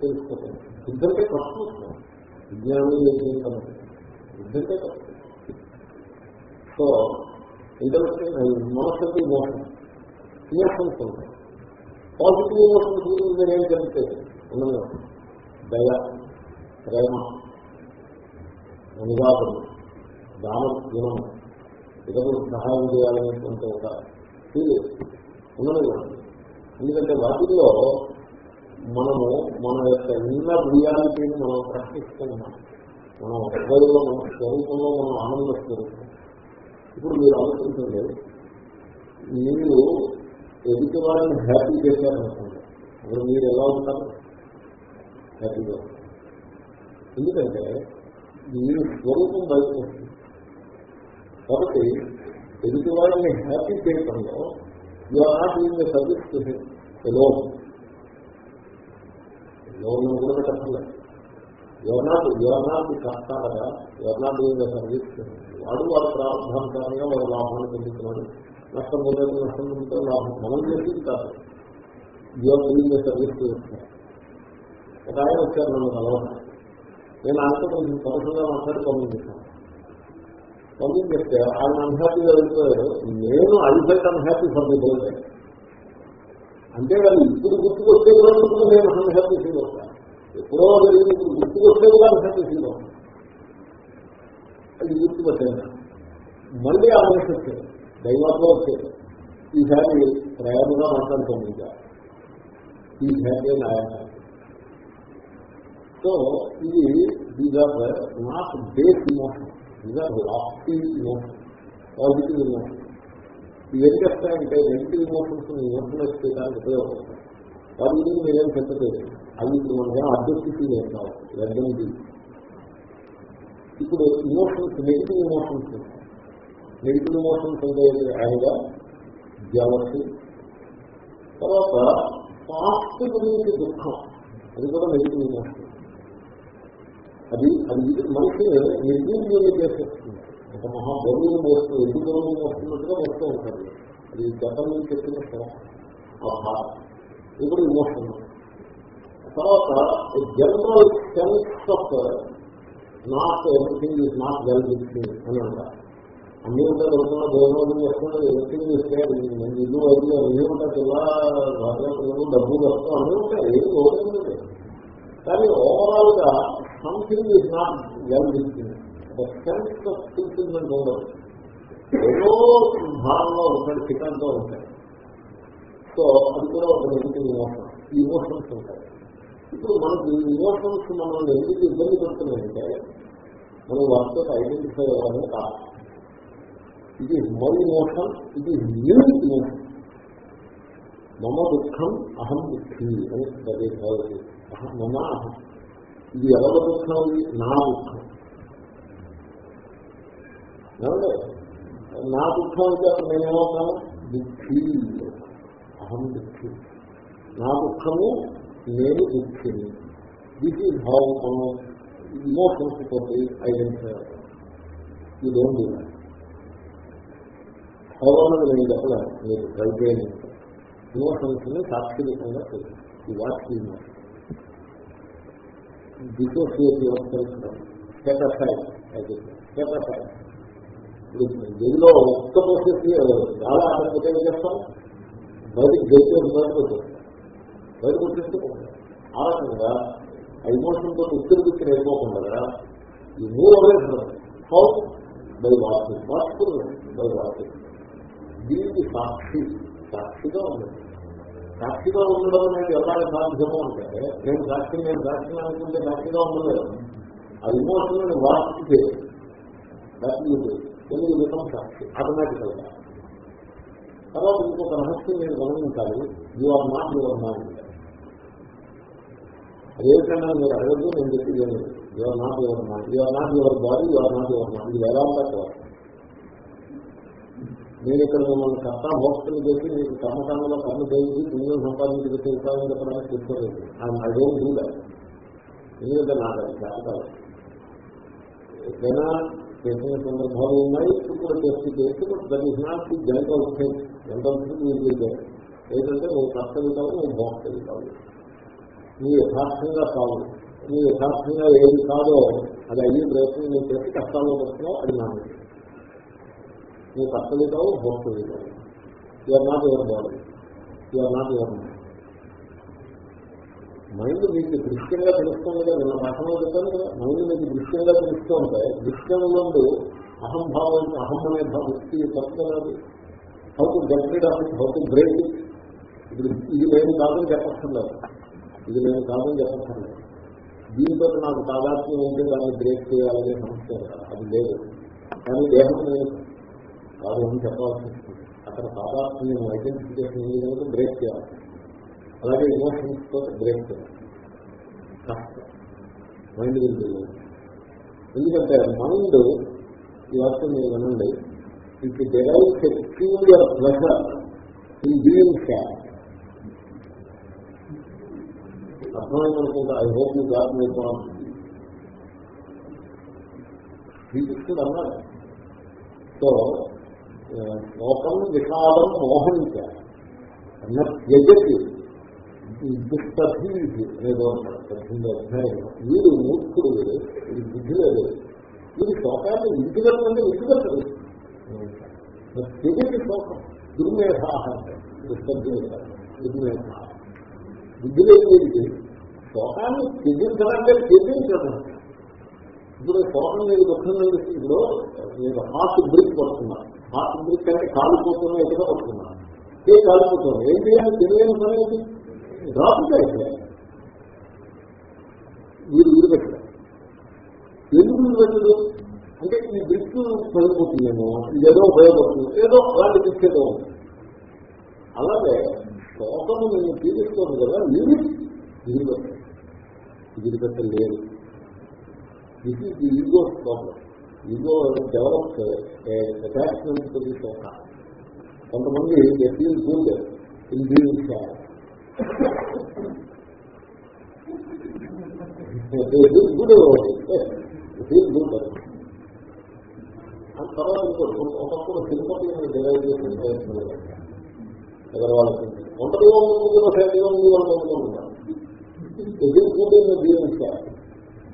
S1: తెలుసుకోవాలి బుద్ధి అంటే కష్టం విజ్ఞానం జీవితం బుద్ధి అంటే కష్టం సో ఇంటలెక్ట్ మనస్సు ఇమోషన్ ఇమోషన్స్ ఉంటాయి పాజిటివ్ ఇమోషన్స్ గురించి ఏం చెప్తే ఉన్నది దయ ప్రేమ అనువాదం దానం గుణం ఇతరులకు సహాయం చేయాలనేటువంటి ఒక ఫీల్ ఉన్నది ఎందుకంటే వాటిల్లో మనము మన యొక్క ఇన్నర్ రియాలిటీని మనం ప్రశ్నిస్తున్నాం. మనం హృదయంలో మన స్వరూపంలో మనం ఆనందిస్తున్నాం ఇప్పుడు మీరు ఆలోచించండి. మీరు ఎదుటి వాళ్ళని హ్యాపీ చేశారనుకోండి. అప్పుడు మీరు ఎలా ఉంటారు? హ్యాపీగా ఎందుకంటే మీరు స్వరూపం బయటకు కాబట్టి ఎదుటి వాళ్ళని హ్యాపీ చేయటంలో you are not in the service loan loan కూడా పెట్టలేదు your not your not కష్టాలగా your not in the service వాడు వాడు ప్రారంభానుసారంగా వాడు లాభాన్ని పొందుతున్నాడు. నష్టం పొందేది నష్టం పొందుతాడు లాభం. మనం చేసింది కాదు యువర్ డూయింగ్ ద సర్వీస్ చేస్తున్నారు ఒక ఆయన వచ్చారు నన్ను కలవాలి నేను ఆయనతో కొంచెం పరుషంగా మాట్లాడి పంపించేశాను పంపించేస్తే ఆయన అన్హ్యాపీగా వెళ్ళిపోయాడు. నేను I felt unhappy for the whole day ఇప్పుడు గుర్తుకొచ్చే నేను అన్హ్యాపీ ఫీల్ అవుతాను. ఎప్పుడో జరిగింది గుర్తుకొచ్చేది కానీ సంతోషంగా ఉంది అది గుర్తుపట్టాను మళ్ళీ ఆ మనిషి వచ్చాడు. దైవాత్మ వచ్చాడు. ఈసారి ప్రయాణంగా మాట్లాడుతుంది ఇంకా. ఈ హ్యాపీ నాయన. సో ఇది these are not base emotion these are lofty emotion positive emotion ఇవి ఏం చేస్తాయంటే నెగిటివ్ ఇమోషన్స్ ఇమోషనలైజ్ చేయడానికి ఉపయోగపడతాయి. వాటి గురించి మీరేం చెప్పలేదు అవి ఇప్పుడు మనకేం అడ్జస్ట్ ఫీల్ అవుతాం ఇప్పుడు emotions negative emotions negative emotions అంటే యాంగర్ జలసి. తర్వాత పాస్ట్ గురించి దుఃఖం. అది కూడా నెగిటివ్ ఇమోషన్ అది అది మనిషి నిర్వీర్యం చేసేస్తుంది ఒక మహా బరువులు మోస్తుంది ఎందుకు బరువులు మోస్తున్నట్టుగా వస్తూ ఉంటుంది. అది గతం నుంచి చెప్పిన ఆ భారం. ఇప్పుడు ఇమోషన్ తర్వాత general sense of not everything is not well witnessing అని అంటారు. అన్ని ఉంటాయి దొరుకుతున్న భోజనం చేస్తున్నది ఎవ్రీథింగ్ ఇస్తే ఇల్లు ఐదు అన్ని ఉంటాయి పిల్ల భార్య పిల్లలు డబ్బులు వస్తాం అన్ని ఉంటాయి ఏది ఓపెన్ కానీ ఓవరాల్గా something is not well witnessing sense of thinking అంటే ఉండదు ఏదో భారంలో ఉంటాడు చికెన్తో ఉంటాయి. సో అది కూడా ఒక నెగిటివ్ ఇమోషన్ ఈ ఇమోషన్స్ ఉంటాయి. ఇప్పుడు మనకి ఇమోషన్స్ మనల్ని ఎందుకు ఇబ్బంది పెడుతున్నాయంటే మనం వాటితో ఐడెంటిఫై అవ్వాలని కాదు. ఇది మై ఇమోషన్ ఇది న్యూ ఇమోషన్ మమ దుఃఖం అహం దుఃఖి అని ప్రదేశాలు మమ అహం. ఇది ఎవరి దుఃఖం ఇది నా దుఃఖం. నా దుఃఖం అయితే అక్కడ నేనేమవుతాను దుఃఖి. అహం దుఃఖి. నా దుఃఖము నేను దుఃఖిని దిస్ ఈజ్ హౌ మనం ఇమోషన్స్ తోటి ఐడెంటిఫై ఈ డోంట్ హౌ అన్నది నేను చెప్పలేదు మీరు ట్రై చేయండి ఇమోషన్స్ని సాక్షికంగా ఈ watch emotion dissociate yourself step aside step aside గదిలో ఒక్క ప్రొసెస్ చాలా ఆడకపోతే చేస్తాం బయటికి గెలిచేసి బయటకు వచ్చేస్తాం బయటకు వచ్చేస్తే ఆ రకంగా ఆ ఇమోషన్తో ఉత్తర దిక్కులు అయిపోకుండా ఈ move away how by walking watchful by walking దీనికి సాక్షి సాక్షిగా ఉండదు సాక్షిగా ఉండడం అనేది ఎలా సాధ్యమో అంటే నేను సాక్షి నేను సాక్షి అనుకుంటే సాక్షిగా ఉండలేదు ఆ ఇమోషన్ వాస్తు చేయాలి ఎందుకు విధం సాక్షి ఆటోమేటికల్గా తర్వాత ఇంకొక రహస్యం నేను గమనించాలి. You are not your mind అదేవిధంగా మీరు అడగదు నేను చెప్పి you are not your mind you are not your body you are not your mind ఇది ఎలా మీరు ఇక్కడ మిమ్మల్ని కర్త భోక్తలు చేసి మీకు కర్మకాండలో కర్మ చేసి పుణ్యం సంపాదించి పెట్టి ఉపాయం చెప్పడానికి చెప్తలేదు ఐ డోంట్ డూ దాట్ ఎందుకంటే నాకు అది చేస్తారు ఎప్పుడైనా చేసిన సందర్భాలు ఉన్నాయి ఇప్పుడు చేసి చేసి that is not the general thing general thing మీరు ఏంటంటే నువ్వు కర్తవ్యం కాదు నువ్వు భోక్తవి కాదు. నీ యథార్థంగా కాదు నీ యథార్థంగా ఏది కాదో అది అయ్యే ప్రయత్నం నేను చేసి కష్టాల్లో వస్తున్నావు అది నా నువ్వు కర్తవ్యం కావు. భోక్తవి కావు your not your body your not your mind mind మీకు దృశ్యంగా తెలుస్తుంది కదా నిన్న భాషలో చెప్పాను కదా మైండ్ మీకు దృశ్యంగా తెలుస్తూ ఉంటాయి దృశ్యం నుండి అహంభావం అహం అనే వ్యక్తి తప్పదు how to get off how to break it ఇప్పుడు ఇది నేను కాదని చెప్పక్కర్లేదు. ఇది నేను కాదని చెప్పక్కర్లేదు. దీంతో నాకు తాదాత్మ్యం ఉంటే దాన్ని బ్రేక్ చేయాలనే సమస్య అది లేదు. కానీ దేహం లేదు. కాదు అని చెప్పాల్సి వస్తుంది అక్కడ తాదాత్మ్యం ఐడెంటిఫికేషన్ ఉంది కనుక బ్రేక్ చేయాలి. అలాగే ఇమోషన్స్తో బ్రేక్ చేయాలి. కష్టం. మైండ్ విల్ ఎందుకంటే మైండ్ ఈ వాక్యం మీరు వినండి. It derives extremely pressure in being fat అర్థమైందనుకుంటా I hope you got me point శ్రీకృష్ణుడు అన్నాడు సో లోకం విషాదం మోహనించారు అన్న త్యజతి అనేదో అధ్యాయం. వీడు మూర్ఖుడు వీడు. బుద్ధి లేదు. వీడి శోకాన్ని విడిచిపెట్టండి విడిచిపెట్టదు త్యజతి శోకం. దుర్మేధ అంటే. దుర్మేధ బుద్ధి లేదు వీడికి. శోకాన్ని త్యజించడంటే త్యజించడం. ఇప్పుడు శోకం మీరు దుఃఖం మీద ఇప్పుడు మీరు హార్ట్ బ్రిక్ పడుతున్నారు. హార్ట్ బ్రిక్ అంటే కాలిపోతున్నా ఎక్కడ పడుతున్నారు ఏ కాలిపోతుంది ఏం చేయాలి? తెలియని పని ఏంటి? డ్రాప్ అయితే మీరు విడిపెట్టారు. ఎందుకు విడిపెట్టదు అంటే ఈ బ్రిక్ పడిపోతుందేమో? ఏదో ఉపయోగపడుతుంది. ఏదో అలాంటి బ్రిక్ ఏదో ఉంది. అలాగే శోకము నేను తీరుస్తోంది కదా లిమిట్ విడిపెట్టాలి లేదు. This is the ego problem ego develop attachment to the శోక కొంతమంది feel good in being sad good feel good తర్వాత ఒకప్పుడు తిరుపతి డివైడ్ చేసిన ప్రయత్నం. ఎవరి ఒంటరిగా ఉంది సైడ్గా ఉంది వాళ్ళు అనుకుంటున్నారు. ఎదుర్కొనే జీవించాలి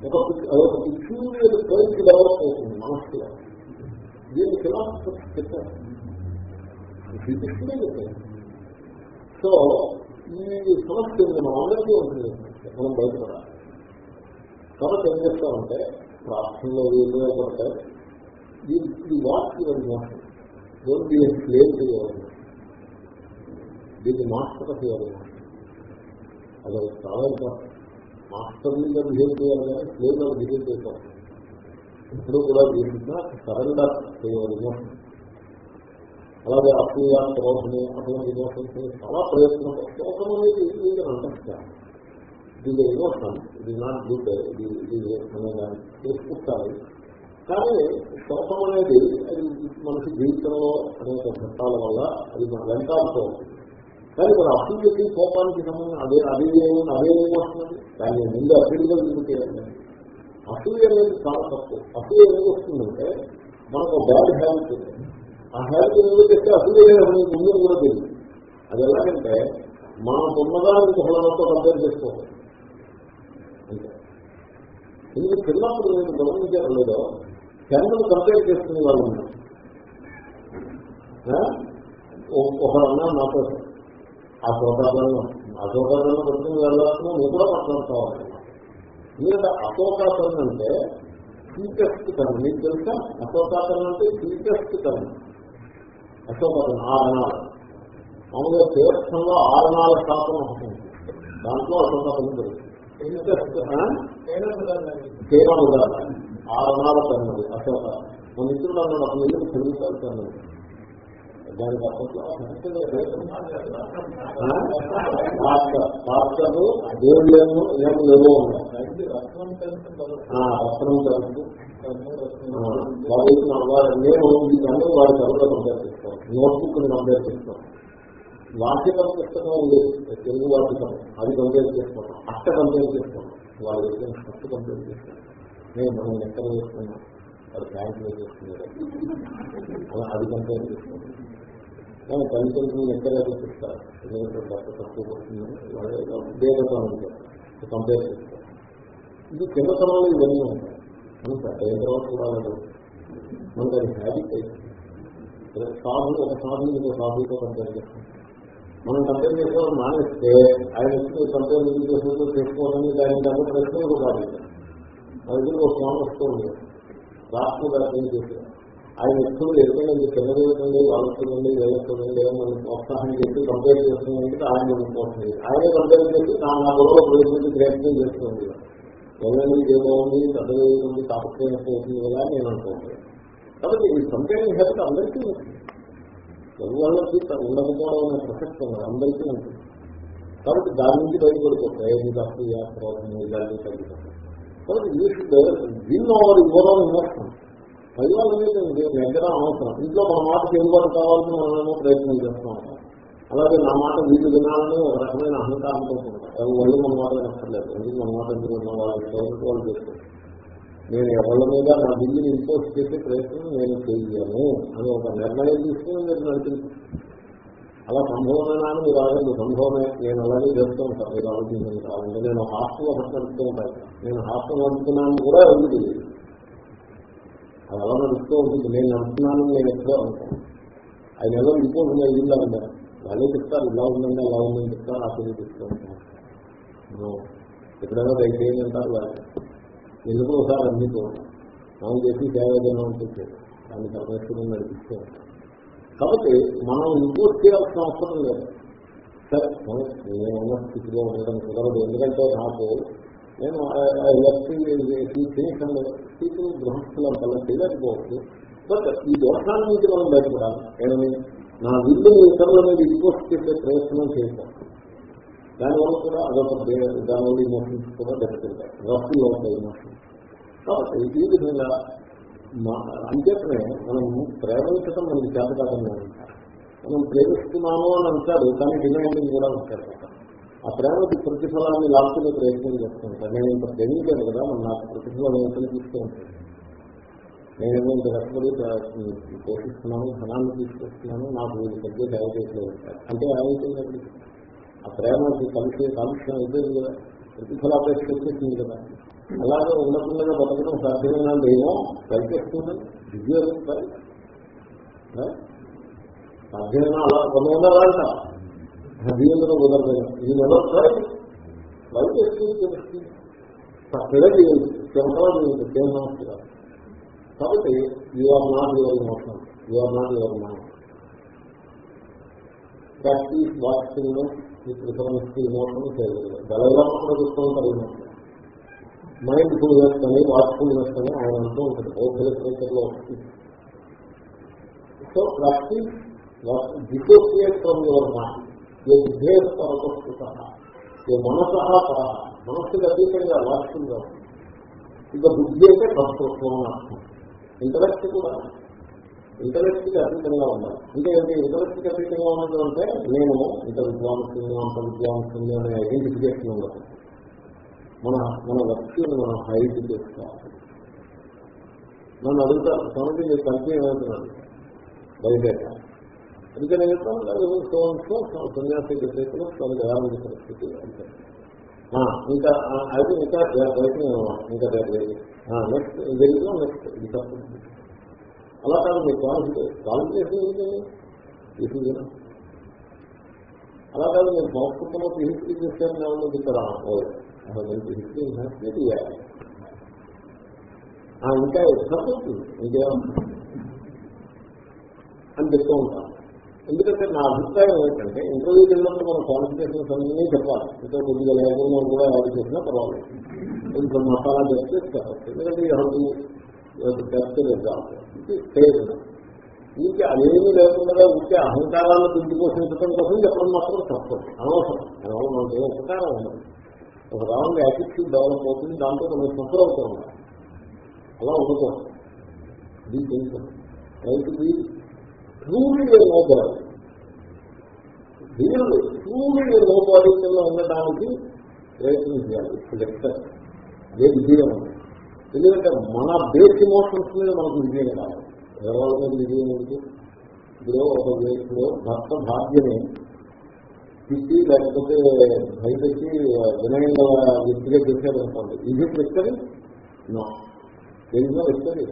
S1: ఒక అదొక పిక్చూరియల్ ట్రైన్ డెవలప్ అవుతుంది మనస్సులో దీన్ని ఫిలాసఫర్స్ చెప్పారు శ్రీకృష్ణుడే చెప్పారు సో ఈ సమస్య మనం అందరికీ ఉంటుంది మనం బయటపడాలి కాబట్టి ఏం చేస్తామంటే ప్రార్థనలో వీళ్ళు పడతాయి ఇది what your motion don't be slave to దీన్ని మాస్టర్ చేయాలి అది చాలా ఇంపార్టెంట్ మాస్టర్లీగా బిహేవ్ చేయాలి కానీ స్లేవ్ బిహేవ్ చేస్తాం. ఇప్పుడు కూడా దీంట్లో సరెండర్ చేయాలి ఇమోషన్ అలాగే అసూయ క్రోధము అటువంటి ఇమోషన్స్ చాలా ప్రయత్నం శోకం అనేది అంటారు. ఇది ఇమోషన్ ఇది నాట్ గుడ్ ఇది ఇది దాన్ని తెలుసుకుంటారు కానీ శోకం అనేది అది మనిషి జీవితంలో అనేక చట్టాల వల్ల అది మన వెంటాడుతూ ఉంటుంది. కానీ మన అసూయకి కోపానికి సంబంధం అదే అదే అదే. వస్తుంది దాన్ని ముందు అసూయగా చేయాలి. అసూయ అనేది చాలా తప్పు అసూయ ఏమి వస్తుందంటే మనకు బ్యాడ్ హ్యాబిట్ ఉంది. ఆ హ్యాబిట్ ఎందుకు చెప్తే అసూయ ముందు కూడా తెలియదు. అది ఎలాగంటే మనం ఉన్నదాన్ని ఇంకొకళ్ళతో కంపేర్ చేసుకోవాలి. అంతే. ఎందుకు చిన్నప్పుడు నేను గమనించడం లేదో జన్మను కంపేర్ చేసుకునే వాళ్ళు ఉన్నారు. ఒకరు అన్నా నాతో ఆ శోకాలను ఆ శోకాలను పట్టుకుని వెళ్ళాల్సిన నువ్వు కూడా మాట్లాడుకోవాలి ఎందుకంటే అశోకాసనం అంటే స్వీటెస్ట్ కర్మ మీకు తెలుసా? అశోకాసనం అంటే స్వీటెస్ట్ కర్మ అశోకాసనం ఆరణాలు మామూలుగా తీర్థంలో ఆరణాల శాతం ఉంటుంది. దాంట్లో అశోకాసనం తెలుసు కేవలం ఆరణాల కర్మది అశోక మన మిత్రులు అన్నాడు అసలు ఎందుకు తెలుగుతారు కర్మది దాని అప్పట్లో పాత్రలు దేవుళ్ళేమో ఏమో లేవో ఉన్నాయి. రత్నం తెలుసు వాడు నేను దాన్ని వాడి చదువులో కంపేర్ చేస్తాను నోట్బుక్ని కంపేర్ చేస్తాను వాక్యకం పుస్తకం ఉంది. తెలుగు వార్షికం. అది కంపేర్ చేస్తాను అట్ట కంపేర్ చేస్తాను వాళ్ళు ఫస్ట్ కంపేర్ చేస్తాను నేను మనం ఎక్కడ చేస్తున్నాం? వాడు బ్యాంక్ చేసుకున్నాడు అది కంపేర్ చేస్తాను కానీ తల్లిదండ్రులు ఎక్కడ చూపిస్తారు ఎందుకంటే డబ్బు తక్కువ పడుతుందని వాళ్ళు దేవతనం కంపేర్ చేస్తారు. ఇది చిన్నతనంలో ఇవన్నీ ఉంటాయి. మనం పెద్ద అయిన తర్వాత కూడా మనకు అది హ్యాబిట్ అయితే సాధు ఒక సాధు ఇంకో సాధుతో కంపేర్ చేస్తాం. మనం కంపేర్ చేసుకోవడం మానేస్తే ఆయన వచ్చి కంపేర్ ఎందుకు చేసుకోవాలని దాని దాని ప్రశ్నలు కాదు అది ఒక స్వామి వస్తూ ఉంది. రాష్ట్ర దర్శనం చేశారు. ఆయన ఎప్పుడు ఎదుగుతుంది చిన్నదేవుతుంది వాళ్ళొస్తుందండి వేలొస్తుందండి మనం ప్రోత్సాహం చేసి కంపేర్ చేస్తున్నందుకు ఆయన అనుకుంటుంది ఆయనే కంపేర్ చేసి తాను నా గొడవ ప్రయత్నించి ప్రయత్నం చేస్తుంది ఎవరి ఏమవుతుంది పెద్దదేవుతుంది తాపత్రయం అవుతుంది కదా నేను అనుకుంటున్నాను కాబట్టి ఈ కంపేరింగ్ హెల్త్ అందరికీ ఉంటుంది. ఎవరికి ఉండకపోవడం అనే ప్రసక్తి ఉంది అందరికీ ఉంటుంది. కాబట్టి దాని నుంచి బయటపడిపోతాయి మీకు అసూయ యాత్ర ఇలాంటివి తగ్గిపోతుంది కాబట్టి you should win over your emotion పైవాళ్ళ మీద దగ్గర అవసరం. ఇంట్లో మన మాట చెల్లుబాటు కావాలని మనమేమో ప్రయత్నం చేస్తాం అలాగే నా మాట వీళ్ళు వినాలని ఒక రకమైన అహంకారంతో ఉంటాం. వాళ్ళు మన మాట నచ్చలేదు ఎందుకు మన మాట ఎందుకు వాళ్ళు ఎవరికి వాళ్ళు చేస్తారు నేను ఎవరి మీద నా బిల్లుని ఇంపోజ్ చేసే ప్రయత్నం నేను చేయను అని ఒక నిర్ణయం తీసుకుని మీరు నడిపించారు అలా సంభవమేనా అని మీరు అడగండి సంభవమే నేను అలాగే చేస్తూ ఉంటాను. మీరు ఆలోచించండి. కావాలంటే నేను హాస్టల్ ఒకటి నడుస్తూ ఉంటాను. నేను హాస్టల్ నడుపుతున్నాను కూడా ఉంది. అది అలా నడుస్తూ ఉంటుంది. నేను నడుపుతున్నాను నేను ఎప్పుడో అనుకోను. ఆయన ఏదో ఇంకోటి ఉన్నాయి ఇల్లు అన్నారు వాళ్ళే చెప్తారు ఇలా ఉందండి అలా ఉందని చెప్తారు ఆ పిల్లలు చెప్తూ ఉంటాను ఎప్పుడైనా దయచేయండి అంటారు వాళ్ళు. ఎందుకు ఒకసారి అన్ని మనం చేసి సేవ ఏదైనా ఉంటుంది దాన్ని పరమేశ్వరం నడిపిస్తూ ఉంటాం. కాబట్టి మనం ఇంపోజ్ చేయాల్సిన అవసరం లేదు. సరే నేను ఉన్న స్థితిలో ఉండడం కుదరదు. ఎందుకంటే నాకు నేను స్థితులు గృహస్థుల వల్ల చేయలేకపోవచ్చు. బట్ ఈ దోషాల నుంచి మనం బయటపడాలి. ఏమని? నా విల్లు ఇతరుల మీద ఇంపోజ్ చేసే ప్రయత్నం చేశాను. దానివల్ల కూడా అదొక దానివల్ల ఇమోషన్స్ కూడా దెబ్బతింటాయి రఫ్లు అవుతాయి ఇమోషన్స్ కాబట్టి ఈ విధంగా అంచేతనే మనం ప్రేమించడం మనకి చేత కాదని మనం ప్రేమిస్తున్నాము అని అంటారు కానీ డిమాండింగ్ కూడా ఉంటారు ఆ ప్రేమకి ప్రతిఫలాన్ని లాక్కునే ప్రయత్నం చేస్తుంటాను నేను ఇంత ప్రేమించాను కదా మరి నాకు ప్రతిఫలం ఏంటని చూస్తూ ఉంటాను నేనేమో ఇంత కష్టపడి పోషిస్తున్నాను ధనాన్ని తీసుకొస్తున్నాను నాకు వీళ్ళు పెద్ద సేవ చేసలేదు అంటే ఏమైతుంది ఆ ప్రేమకి కలిసే కాలుష్యం అయిపోయింది కదా. ప్రతిఫలాపేక్ష వచ్చేసింది కదా. అలాగే ఉండకుండా బతకడం సాధ్యమైన ఏమో ట్రై చేస్తుంది దివ్య సాధ్యమైన? అలా కొంతమంది అలా అంట కుదరదు. ఇది ఎవరు ట్రై ట్రై తెలుస్తుంది. చక్కగా చేయాలి క్షమతగా చేయాలి సేమ్ కాబట్టి you are not your motion you are not your mind practice watching watching preference motion చేయలేదు బలంగా కూడా చూస్తూ ఉంటారు ఇమోషన్ మైండ్ ఫుల్నెస్ అని వాచ్ఫుల్నెస్ అని ఆయన అంటూ ఉంటుంది ఓపెన్లో so practice dissociate from your mind ఏ విధేయ పరపస్తుత ఏ మనస పర మనస్సుకి అతీతంగా వాచ్ఫుల్గా ఇక బుద్ధి అయితే కర్తృత్వం అని అర్థం. ఇంటలెక్ట్ కూడా. ఇంటలెక్ట్కి అతీతంగా ఉండాలి. అంటే ఏంటి? ఇంటలెక్ట్కి అతీతంగా ఉన్నది అంటే నేను ఇంత విద్వాంసుని అంత విద్వాంసుని అనే ఐడెంటిఫికేషన్ ఉండదు. మన మన లక్ష్యాన్ని మనం హైట్ చేసుకోవాలి. నన్ను అడుగుతాను స్వామికి నేను కంపెనీ ఏమవుతున్నాను బయట అందుకని నేను సో సన్యాసి చేతిలో తనకు ఎలాంటి పరిస్థితి అంటే ఇంకా అయితే ఇంకా బయట ఇంకా నెక్స్ట్ జరిగిన నెక్స్ట్ ఇంకా అలా కాదు మీరు క్వాలిఫికేషన్ క్వాలిఫికేషన్ ఏంటండి అలా కాదు మీరు సంస్కృతంలో పిహెచ్డీ చేశాను ఏమన్నా చెప్తారా పిహెచ్డీ చేయాలి ఇంకా తప్పదు ఇంకేమన్నా అని చెప్తూ ఉంటాను ఎందుకంటే నా అభిప్రాయం ఏంటంటే ఇంటర్వ్యూకి వెళ్ళినప్పుడు మనం క్వాలిఫికేషన్స్ అన్నీ చెప్పాలి? ఇంకా కొద్దిగా లేకుండా కూడా యాడ్ చేసినా పర్వాలేదు. కొంచెం మసాలా చేస్తే చెప్పచ్చు. ఎందుకంటే ఎవరు చెప్తే స్టేజ్ అదేమీ లేకుండా ఉంటే అహంకారాన్ని దింపుకోసించడం కోసం చెప్పడం కోసం చెప్పడం మాత్రం తప్పదు. అనవసరం. దానివల్ల మనకి ఉపకారం ఉండదు ఒక రాంగ్ యాటిట్యూడ్ డెవలప్ అవుతుంది దాంతో మనం సఫర్ అవుతూ ఉంటాం అలా ఉండకూడదు. ఇది తెలుసు రైతు ట్రూలీ నోబాడీ వీళ్ళు ట్రూలీ నోబాడీ కింద ఉండడానికి ప్రయత్నం చేయాలి. లెక్చర్ అదే విజయం. ఎందుకంటే మన బేస్ ఇమోషన్స్ మీద మనకు విజయం కావాలి. ఎవరి మీద విజయం ఏంటి ఇప్పుడు ఒక ఇప్పుడు భర్త భాగ్యమే తిట్టి లేకపోతే భయపెట్టి వినయంగా వ్యక్తిగా చేశారనుకోండి ఇది వ్యక్తి నో తెలిసిన వ్యక్తి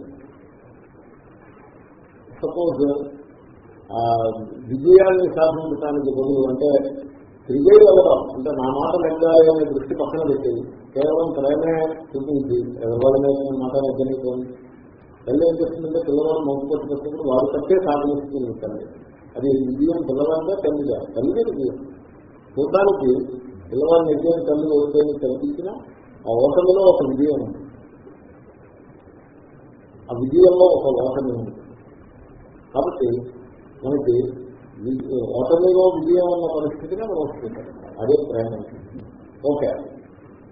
S1: సపోజ్ విజయాన్ని సాధించడానికి బదులు అంటే త్రిజయ వెళ్ళడం అంటే నా మాట నెగ్గాలి అనే దృష్టి పక్కన పెట్టేది. కేవలం ప్రేమే చూపించి ఎవరి మాట నెగ్గనిపోయింది తల్లి ఏం చేస్తుందంటే పిల్లవాడు మొగ్గు పట్టుకొచ్చినప్పుడు వారు తప్పే సాధిస్తుంది అది విజయం పిల్లవాడిగా తల్లిగా తల్లి విజయం. చూడడానికి పిల్లవాడిని నెగ్గిన తల్లి ఓడిపోయి కనిపించిన ఆ ఓటమిలో ఒక విజయం ఉంది. ఆ విజయంలో ఒక ఓటమి ఉంది. కాబట్టి మనకి ఓటమిలో విజయం ఉన్న పరిస్థితిని మనం వస్తుంటాం అదే ప్రయాణం ఓకే.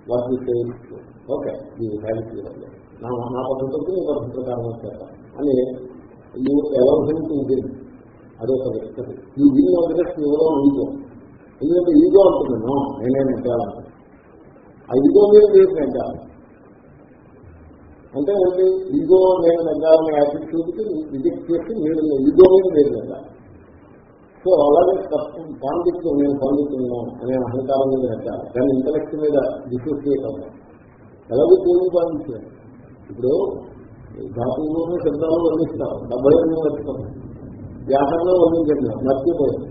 S1: వాటి ఓకే. ఈ హ్యాబిట్ నా నా పద్ధతికి నీ పద్ధతి ప్రకారం వచ్చాక అని యూ ఎలవెంట్ ఇది అదే ఒక వ్యక్తి. ఈ విన్ వదిలేసి ఎవరో ఈగో ఎందుకంటే ఈగో అంటున్నాను నేనే నెగ్గాలంటే ఆ ఈగో మీద మీరు నెగ్గాలి అంటే ఏంటి? ఈగో నేను నెగ్గాలనే యాటిట్యూడ్కి రిజెక్ట్ చేసి మీరు ఈగో మీద మీరు నెగ్గాలి సో అలాగే పాండిత్యం నేను పాండిత్యం అనే అహంకారం మీద నెగ్గాలి దాని ఇంటలెక్ట్ మీద డిసోసియేట్ అవ్వాలి. ఎలాగో పూర్వం పాలించారు ఇప్పుడు ధాతువులోనే శబ్దాలు వర్ణిస్తాను డెబ్బై ఎనిమిది నచ్చుతాం వ్యాసంలో వర్ణించండి నచ్చిపోయింది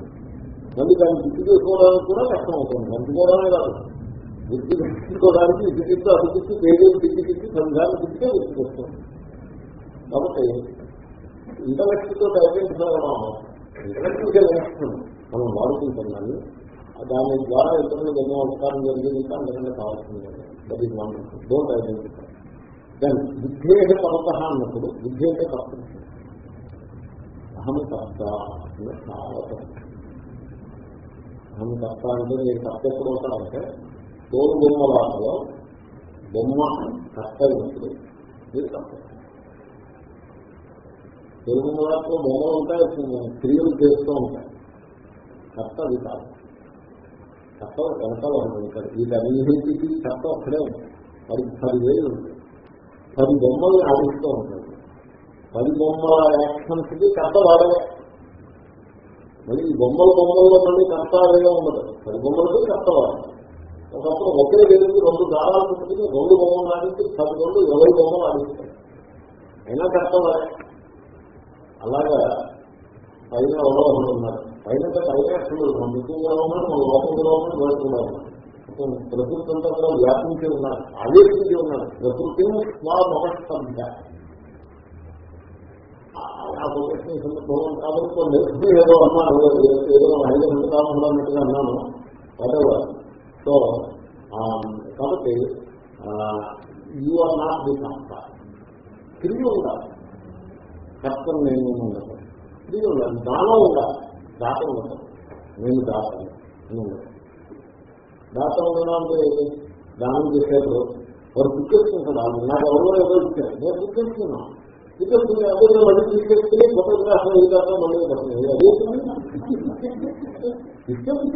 S1: మళ్ళీ దాన్ని గుర్తు చేసుకోవడానికి కూడా కష్టం అవుతుంది నచ్చుకోవడమే కాదు. గుర్తు పెట్టుకోవడానికి అది అటుకిస్తూ పేరు తిట్టి తిట్టి సంఘాన్ని తిట్టే గుర్తుకొస్తుంది కాబట్టి ఇంటలెక్ట్తో ఐడెంటిఫై ఇంటలెక్ట్గా నేర్చుకున్నాం మనం వాడుకుంటున్నాను దాని ద్వారా ఇతరులకు ఎన్నో ఉపకారం జరిగింది అందరికీ కావాల్సింది that is don't identify then బుద్ధే పరత అన్నప్పుడు బుద్ధి అంటే కర్తం అహం కర్త అన్న చాలా కష్ట అంటే నేను కష్ట ఎప్పుడు అవుతానంటే తోలు బొమ్మ వాటిలో బొమ్మ కష్టమైనప్పుడు అయినప్పుడు మీరు కర్త తెలుగు రాష్ట్రంలో బొమ్మలు ఉంటాయి క్రియలు చేస్తూ ఉంటాయి కష్ట అది కాదు. కర్త వెనకాల ఇక్కడ వీటన్నింటికి కర్త ఒక్కడే ఉంటాయి పది వేలు ఉంటాయి. పది బొమ్మలు ఆడిస్తూ ఉంటాడు. పది బొమ్మల యాక్షన్స్కి కష్ట వాడలే. మళ్ళీ ఈ బొమ్మల బొమ్మల్లో మళ్ళీ కర్త అదేగా ఉండదు. పది బొమ్మలతో కర్త వాడాలి ఒకప్పుడు ఒకే వెలుగు రెండు దారాలు పెట్టుకుని రెండు బొమ్మలు ఆడిస్తే పది రెండు ఇరవై బొమ్మలు ఆడిస్తాయి అయినా కర్త వాడే అలాగా పైన అవగాహన ఉన్నారు. పైన పైన అసలు మన దిక్కుగా మన లోపంగా ఉన్నారు బయటకున్నారు ప్రకృతి అంతా కూడా వ్యాపించి ఉన్నారు ఆవేశించి ఉన్నారు. ప్రకృతి స్వా నమస్కంగా నాకు ప్రొఫెషన్ సందర్భం కాబట్టి ఏదో అన్నాను ఏదో ఐదు రెండు కాకుండా అన్నట్టుగా అన్నాను. వాటెవర్ సో కాబట్టి యు ఆర్ నాట్ ది సంస్థ తిరిగి ఉండాలి. కష్టం నేను ఉండదు. తిరిగి ఉండాలి. దానం ఉండాలి. దాత ఉండదు. నేను దాతను. దాత ఉండడం అంటే దానం చేసేప్పుడు వారు గుర్తిస్తుంటాడు వాళ్ళు నాకు ఎవరో ఏదో ఇచ్చారు. నేను గుర్తిస్తున్నాను గుర్తిస్తుంది అదే మళ్ళీ తీసుకెళ్తే ఫోటోగ్రాఫర్ ఈ మళ్ళీ పడుతుంది.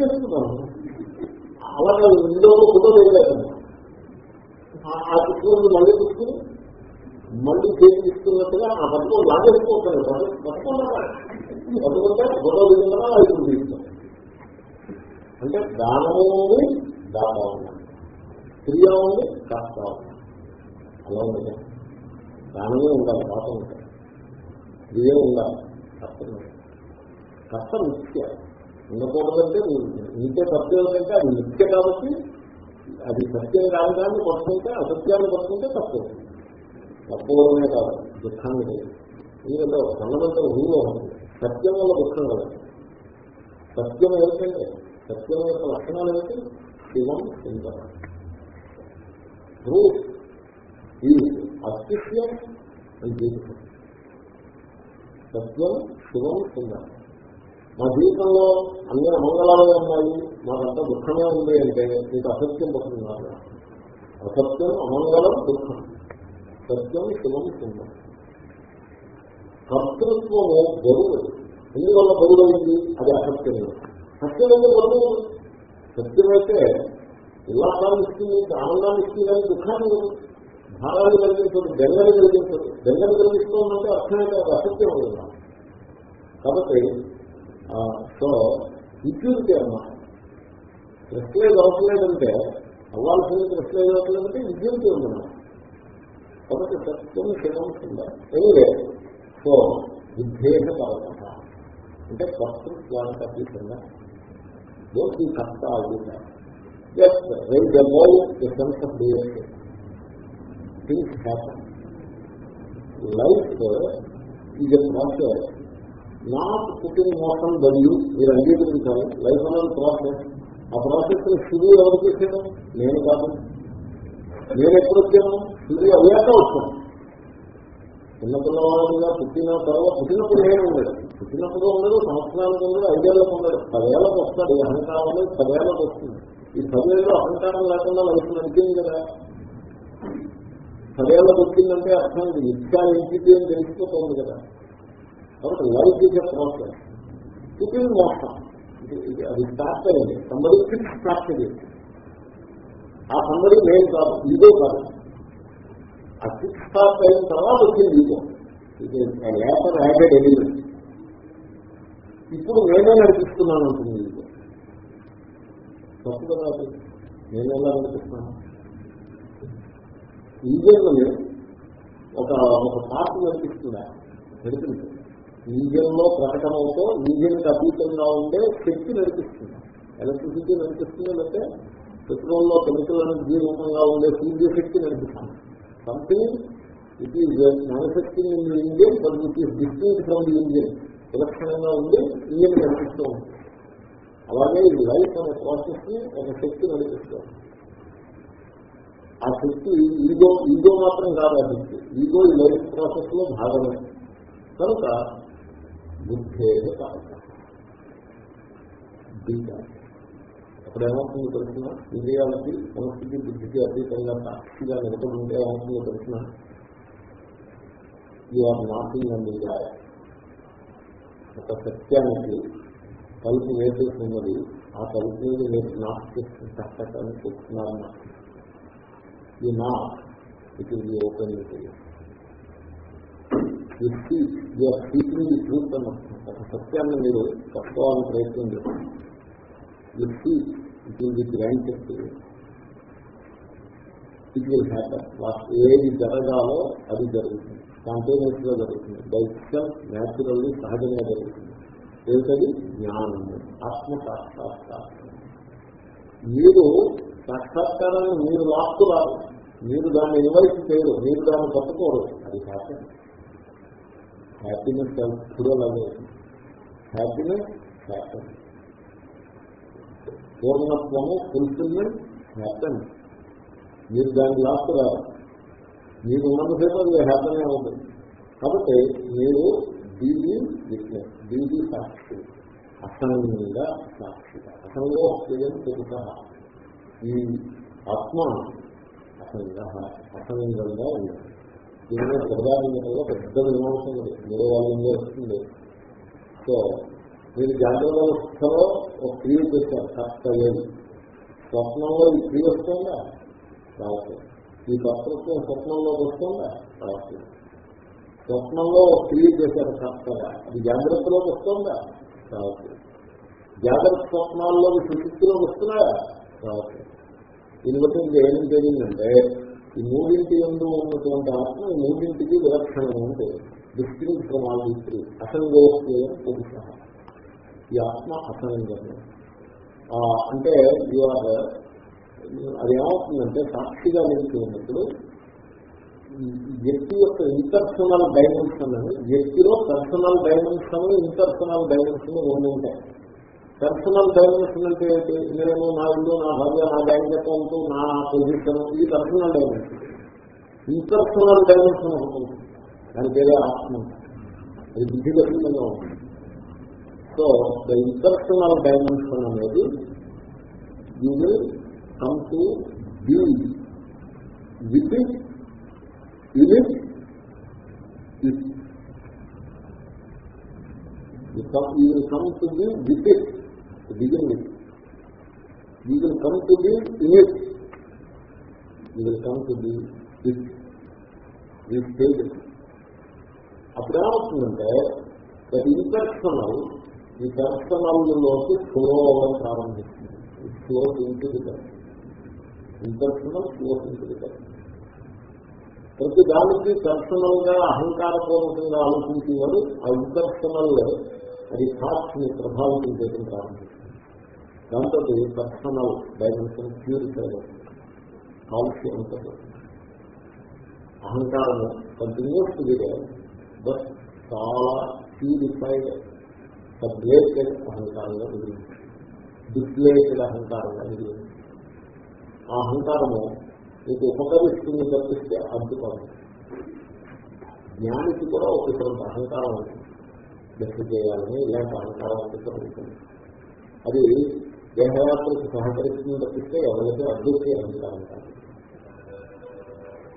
S1: చేస్తున్నాను అలాగే ఇందులో ఫోటో ఆ పుస్తకం మళ్ళీ తీసుకుని మళ్ళీ చేసి తీసుకున్నట్టుగా ఆ పథకం లాగేసుకోవచ్చు పట్టుకుంటే ఫోటో దిగుతున్నా ఐదు తీస్తాం అంటే దానము ఉంది దాత ఉంది. క్రియ ఉంది కర్త అలా ఉంది. దానమే ఉండాలి పాపం ఉంటాయి. క్రియ ఉండాలి కష్టం కష్టం నిత్య. ఉండకూడదంటే నిత్య సత్యం అంటే అది నిత్య కాబట్టి అది సత్యం కాని దాన్ని పట్టుకుంటే అసత్యాన్ని పట్టుకుంటే తప్పు. తప్పుకోవడమే కాదు దుఃఖాన్ని లేదు. ఎందుకంటే ఫండమెంటల్ రూల్ ఉంది. సత్యం వల్ల దుఃఖం కదా. సత్యం ఏమిటంటే సత్యం యొక్క లక్షణాలు ఏమిటి? శివం సుందర ట్రూత్ ఈ అస్తిత్వం అండ్ బ్యూటిఫుల్ సత్యం శివం సుందరం మా జీవితంలో అన్ని అమంగళాలే ఉన్నాయి మాకంతా దుఃఖమే ఉంది అంటే మీకు అసత్యం పడుతున్నారు అసత్యం అమంగళం దుఃఖం. సత్యం శివం సుందరం కర్తృత్వము బరువు. ఎందువల్ల బరువైంది? అది అసత్యం. సత్యం ఎందుకు బరువు. సత్యం అయితే ఉల్లాసాన్ని ఇస్తుంది ఆనందాన్ని ఇస్తుంది కానీ దుఃఖాన్ని భారాన్ని కలిగించదు బెంగని కలిగించదు బెంగని కలిగిస్తుందంటే అర్థమైతే అది అసత్యం ఉంది కాబట్టి సో ఇంప్యూరిటీ అన్నమాట ప్రెస్లేజ్ అవసరలేదంటే అవ్వాల్సింది ప్రెస్లేజ్ అవట్లేదంటే ఇంప్యూరిటీ ఉందన్నమాట కాబట్టి సత్యం క్షేమం ఎనివే సో విద్వేష పరత అంటే కర్తృత్వానికి అతీతంగా దోషి కర్త అవుతుంది Yes, raise above the sense of deity. Things happen life is a process not putting motion by మీరు అంగీకరించాలి. లైఫ్ అనేది ప్రాసెస్ ఆ ప్రాసెస్ శురు ఎవరు చేశాను నేను కాదు. నేను ఎప్పుడు వచ్చాను? శురు అయ్యాక వచ్చాను. చిన్నపిల్లవాడిగా పుట్టిన తర్వాత పుట్టినప్పుడు నేను ఉండదు. పుట్టినప్పుడు ఉండదు సంవత్సరాలకు ఉండదు ఐదేళ్ళకు ఉండదు. పదేళ్ళకు వస్తాడు ఈ అహంకారం అనేది పదేళ్ళకు వస్తుంది. ఈ పదేళ్ళు అహంకారం లేకుండా లైఫ్ నడిచింది కదా. పదేళ్ళకు వచ్చిందంటే అర్థం ఇది. నిత్యా ఏంటి అని తెలిసిపోతుంది కదా. కాబట్టి లైఫ్ ఇస్ ఎ ప్రాసెస్. పుట్టిన మోసం అది స్టార్ట్ అయింది సంబడి ఫిక్స్ స్టార్ట్ అయ్యింది ఆ సంబడి నేను కాదు ఇదో కాదు ఆ ఫిక్స్ స్టార్ట్ అయిన తర్వాత వచ్చింది ఇదో ఇది లేటర్ యాడెడ్ ఎలిమెంట్ ఇప్పుడు నేనే నడిపిస్తున్నాను అంటుంది ఇదో తప్పు కదా అది. నడిపిస్తున్నాను? ఇంజన్ ఒక ఒక పార్టీ నడిపిస్తుందా నడిపించదు ఇంజన్లో ప్రకటనతో ఇంజన్కి అతీతంగా ఉండే శక్తి నడిపిస్తుంది. ఎలక్ట్రిసిటీ నడిపిస్తుంది అంటే పెట్రోల్లో కెమికల్ ఎనర్జీ రూపంగా ఉండే సూర్య శక్తి నడిపిస్తుంది. Something it is manufacturing in Indian but it is distinct from the Indian విలక్షణంగా ఉండి ఇండియన్ నడిపిస్తూ ఉంటుంది. అలాగే ఈ లైఫ్ అనే ప్రాసెస్ని ఒక శక్తి నడిపిస్తుంది. ఆ శక్తి ఈగో ఈగో మాత్రం కాదు ఆ శక్తి. ఈగో ఈ లైఫ్ ప్రాసెస్లో భాగమే. కనుక బుద్ధే కాదు అప్పుడు ఏమవుతుందో తెలిసిన? ఇంద్రియాలకి మనస్థితి బుద్ధికి అతీతంగా సాక్షిగా నిలబడి ఉంటే ఏమవుతుందో తెలిసిన? యు ఆర్ నాటింగ్ అండ్ ఒక సత్యానికి తలుపు వేసేసి ఉన్నది ఆ తలుపు మీద మీరు నాట్ చేసి చక్కటాన్ని చెప్తున్నారన్న ఈ నా ఇట్ ఇస్ ది ట్రూత్ ఒక సత్యాన్ని మీరు తప్పుకోవాలని ప్రయత్నం చేస్తారు you see it will be granted it will happen ఏది జరగాలో అది జరుగుతుంది. స్పాంటేనియస్గా జరుగుతుంది బైక్సల్ న్యాచురల్లీ సహజంగా జరుగుతుంది. ఏమిటది? జ్ఞానము. ఆత్మ సాక్షాత్కారం మీరు సాక్షాత్కారాన్ని మీరు లాక్కురారు మీరు దాన్ని ఇన్వైట్ చేయరు. మీరు దాన్ని పట్టుకోరు అది హ్యాపీ. హ్యాపీనెస్ ఎప్పుడు అలాగే. Happiness happy. పూర్ణత్వము fulfilment happy. మీరు దాన్ని లాక్కురారు మీరు ఉన్నంతసేపు అది హ్యాపీ ఉంటుంది కాబట్టి మీరు డీడీ విట్నెస్ డీడీ సాక్షి. అసంగంగా సాక్షి అసంగో తెలుసా ఈ ఆత్మ అసంగ అసంగంగా ఉంది. దీనిలో ప్రధానంగా పెద్ద విమర్శ ఉంది. వాళ్ళంగా వస్తుంది. సో మీరు జాగ్రత్త వ్యవస్థలో ఒక క్రియ చేశారు కర్తవ్యం స్వప్నంలో ఈ క్రియ వస్తుందా? రావట్లేదు. ఈ కర్తృత్వం స్వప్నంలో వస్తుందా? రావట్లేదు. స్వప్నంలో ఒక క్రియ చేశారు కర్తగా అది జాగ్రత్తలోకి వస్తుందా? రావట్లేదు. జాగ్రత్త స్వప్నాల్లోకి సుశక్తిలోకి వస్తున్నాయా రావట్లేదు దీన్ని బట్టి ఇంకా ఏం తెలియదంటే ఈ మూడింటి ఎందు ఉన్నటువంటి ఆత్మ ఈ మూడింటికి విలక్షణం అంటే డిస్టింగ్ ఫ్రమ్ ఆల్ త్రీ అసంగోక్యం పురుష. ఈ ఆత్మ అసంగమే. అంటే ఆర్ అది ఏమవుతుందంటే సాక్షిగా నిలిచి ఉన్నప్పుడు వ్యక్తి యొక్క ఇంటర్సనల్ డైమెన్షన్ అని వ్యక్తిలో పర్సనల్ డైమెన్షన్ ఇంటర్సనల్ డైమెన్షన్ రెండు ఉంటాయి. పర్సనల్ డైమెన్షన్ అంటే ఏంటి? నేను నా ఇల్లు నా భార్య నా బ్యాంక్ అకౌంట్ నా పొజిషన్ ఇది పర్సనల్ డైమెన్షన్ ఇంటర్సనల్ డైమెన్షన్ ఉంటుంది. దాని పేరే ఆత్మ. అది బుద్ధిగతంగా ఉంటుంది. సో ద ఇంటర్సనల్ డైమెన్షన్ అనేది you will come to be with it unit you come, you will come to be with it. To begin with. You will come to be in it. You will come to be with ఈ స్టేజ్ అప్పుడు ఏమవుతుందంటే దట్ ఇంపర్సనల్ ఈ పర్సనల్లోకి ఫ్లో అవ్వడం ప్రారంభిస్తుంది ఫ్లో ఇంటిది ఇంపర్సనల్ ఫ్లో ఇంటిది ప్రతి దానికి పర్సనల్గా అహంకారపూర్వకంగా ఆలోచించేవాడు ఆ ఇంపర్సనల్ అది థాట్స్ని ప్రభావితం చేయడం ప్రారంభిస్తుంది దాంతో పర్సనల్ డైమెన్షన్ ప్యూరిఫై అవుతుంది. కాల్షియం అహంకారం కంటిన్యూస్గా బట్ చాలా ప్యూరిఫైడ్ సబ్లేటెడ్ అహంకారంగా మిగిలింది. డిప్లేటెడ్ అహంకారంగా మిగిలింది. ఆ అహంకారము మీకు ఉపకరిస్తుంది తప్పిస్తే అద్భుతం జ్ఞానికి కూడా ఒక అహంకారం ఉంటుంది దశ చేయాలని ఇలాంటి అహంకారం ఉంటుంది. అది దేహయాత్రకు సహకరిస్తుంది తప్పిస్తే ఎవరైతే అడ్డుకే అహంకారం కాదు.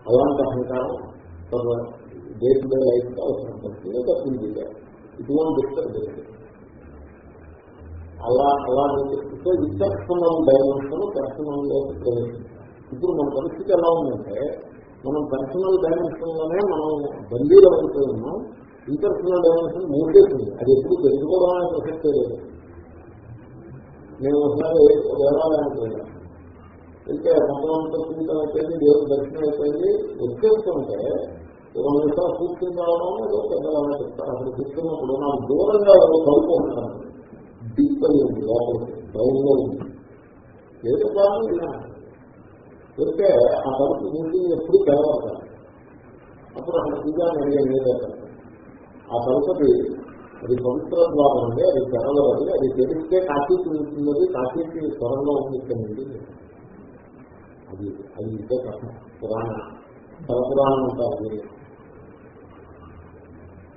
S1: అలాంటి అహంకారం డే టు డే లైఫ్కి అవసరం పడుతుంది తప్పింది ఇటువంటి డిస్టర్బ్ అలా అలా సో ఇంటర్సనల్ డైమెన్షన్ పర్సనల్లోకి ఇప్పుడు మన పరిస్థితి ఎలా ఉందంటే మనం పర్సనల్ డైమెన్షన్లోనే మనం బందీలు అవుతూ ఉన్నాం. ఇంటర్సనల్ డైమెన్షన్ మూసేసింది. అది ఎప్పుడు తెలుసుకోవడానికి ప్రసక్తే లేదు నేను ఒకసారి దేవాలయానికి వెళ్ళాను వెళ్తే మొత్తం అంతా చింతన అయిపోయింది దేవుడు దర్శనం అయిపోయింది. వచ్చేస్తుంటే ఒక నిమిషాలు కూర్చుని రావడం ఏదో పెద్దగా చెప్తాను అక్కడ కూర్చున్నప్పుడు నాకు దూరంగా కలుపు ఉంటాను డీప్పని ఉంది. లోపలికి డౌన్లో ఉంది. ఏదో కాదు వెళ్తే ఆ తలుపు మూసి ఎప్పుడు తెలవాలి అప్పుడు అక్కడ పూజ అనేది అనేది ఆ తలుపది అది పవిత్ర ద్వారం అండి అది తెరవదు అది తెలిస్తే కాశీకి వెళ్తున్నది కాశీకి త్వరలో ఉంటుంది అది అది ఇదే కథ. పురాణ తలపురాణం అంటారు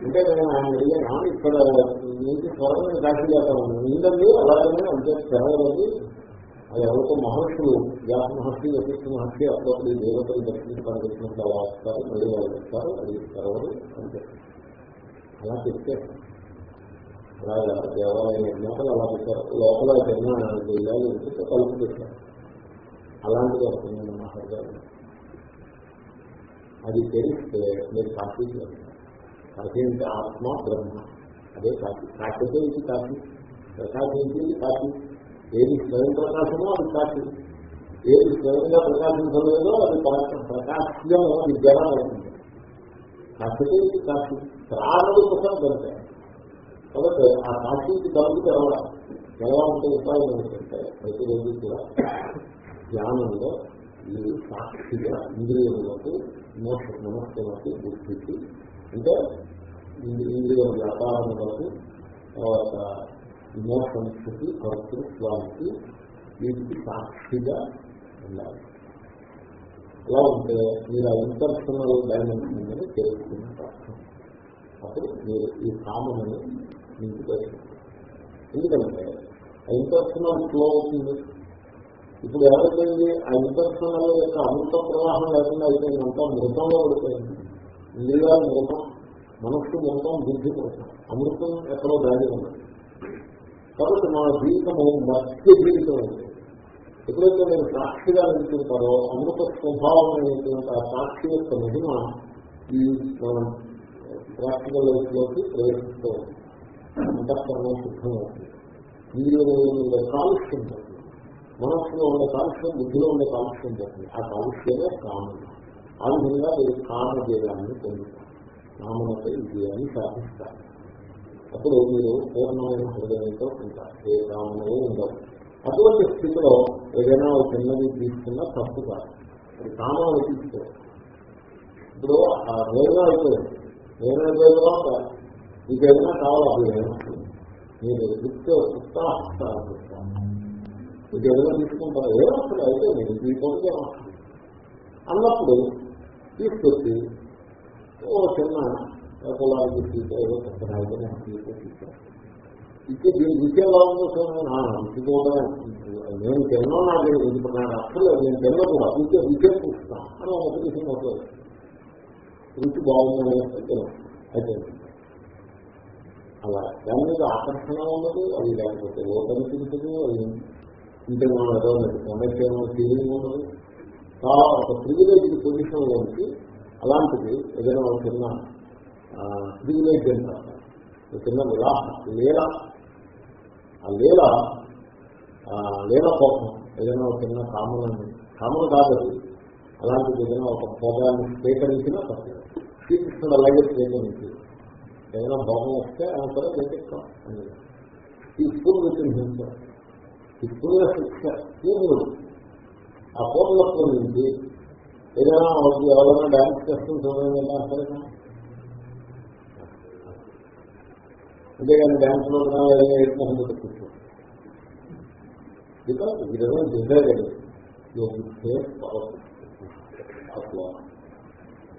S1: అంటే నేను ఆయన అడిగాను ఇక్కడ నీకు త్వరగా కాశీ చేస్తాను ఉందండి అలాగే అంటే తెరవదు అది ఎవరితో మహర్షులు వ్యాస మహర్షి వశిష్ఠ మహర్షి అప్పుడప్పుడు దేవతలు దర్శించడానికి వచ్చినప్పుడు అలా వస్తారు మళ్ళీ వాళ్ళు వస్తారు అది తెరవదు అంటే అలా చెప్తే అలాగా దేవాలయం నిర్మాతలు అలా పెట్టారు. లోపల జన్మ చేయాలి ఉంటే కలుపు పెట్టారు. అలాంటిది వస్తుంది మహారాజు. అది తెలిస్తే మీరు కాఫీ కాఫీ అంటే ఆత్మ బ్రహ్మ. అదే కాఫీ కాకపోతే ఇది కాఫీ ప్రకాశించింది కాఫీ ఏది స్వయం ప్రకాశమో అది కాఫీ ఏది స్వయంగా ప్రకాశించలేదో అది ప్రకాశ్యం అది జనం అవుతుంది. కాకపోతే ఇది కాఫీ ప్రాణుడు కోసం దొరికాయి కాబట్టి ఆ కాశీకి తలుపు తెరవడం ఉంటే ఉపాయం ఏంటంటే ప్రతిరోజు కూడా ధ్యానంలో ఈ సాక్షిగా ఇంద్రియములకు మోక్ష నమస్కారానికి గుర్తించి అంటే ఇంద్రియ వ్యాపారములకు తర్వాత ఇమోషన్స్కి కర్తృత్వానికి వీటికి సాక్షిగా ఉండాలి. అలా ఉంటే మీరు ఆ ఇంటర్సనల్ డైమెన్షన్ మీద తెలుసుకున్న అప్పుడు మీరు ఈ కామని మీకు ఎందుకంటే ఆ ఇంటర్సనల్ ఫ్లో అవుతుంది. ఇప్పుడు ఎవరికైంది ఆ ఇంటర్సనల్ యొక్క అమృత ప్రవాహం లేకుండా అయిపోయింది. అంతా మృతంలో పడిపోయింది. ఇంద్రియాలు మృతం మనస్సు మృతం బుద్ధి మృతం అమృతం ఎక్కడో దాడి ఉంది. కాబట్టి మన జీవితము మత్స్య జీవితం ఉంది ఎప్పుడైతే నేను సాక్షిగా నిలుచుంటారో అమృత స్వభావం అనేటువంటి ఆ సాక్షి యొక్క మహిమ ఈ మనం ప్రాక్టికల్ లైఫ్లోకి ప్రవేశిస్తూ ఉంది అంతఃకరణం సిద్ధం అవుతుంది ఇంద్రియంలో ఉండే కాలుష్యం పోతుంది మనస్సులో ఉండే కాలుష్యం బుద్ధిలో ఉండే కాలుష్యం పోతుంది ఆ కాలుష్యమే కామం ఆ విధంగా మీరు కామ జీవాన్ని పొందుతారు. కామనపై విజయాన్ని సాధిస్తారు. అప్పుడు మీరు పూర్ణమైన హృదయంతో ఉంటారు. ఏ కామనలు ఉండవు అటువంటి స్థితిలో ఏదైనా ఒక చిన్నది తీసుకున్నా తప్పు కాదు. అది కామం తీసుకో. ఇప్పుడు ఆ వేగం అయిపోయింది. వేగం తర్వాత మీకు ఏదైనా కావాలి? మీరు వృత్తి ఉత్సాహిస్తారు మీకు ఏదైనా తీసుకుంటారు ఏమొస్తుంది? అయితే నేను ఈ పొద్దుగా వస్తుంది. అన్నప్పుడు తీసుకొచ్చి ఓ చిన్న పొలానికి తీసే ఏదో చెప్తాను ఇచ్చే దీని విద్యలో ఇచ్చుకోవడం నేను తిన్నా నాకు ఇప్పుడు నాకు అసలు నేను తిన్న విద్య విద్య చూస్తాను అని ఒక విషయం అవుతుంది రుచి బాగుందని అయితే అలా దాని మీద ఆకర్షణ ఉండదు అది లేకపోతే ఓటనిపించదు అది ఇంటే మనం ఏదో సమస్యమో ఫీలింగ్ ఉండదు చాలా ఒక ప్రివిలేజ్ పొజిషన్లోకి అలాంటిది ఏదైనా ఒక చిన్న ప్రివిలేజ్ అంటారు ఒక చిన్న విలాస లేల. ఆ లేల లేల కోసం ఏదైనా ఒక చిన్న కామనాన్ని కామన కాదు అలాంటిది ఏదైనా ఒక భోగాన్ని స్వీకరించినా తప్పదు శ్రీకృష్ణుడు అలాగే స్వీకరించి ఏదైనా భోగం వస్తే ఆయన సరే వ్యతిరేకం ఈ స్కూల్ విత్ శిక్ష పూర్ణుడు ఆ పూర్ణత్వం నుంచి ఏదైనా ఎవరైనా డాన్స్ చేస్తుంది చూడండి సరే అంతేగాని డ్యాన్స్లో కూర్చో ఇక ఇది డిజైర్ అట్లా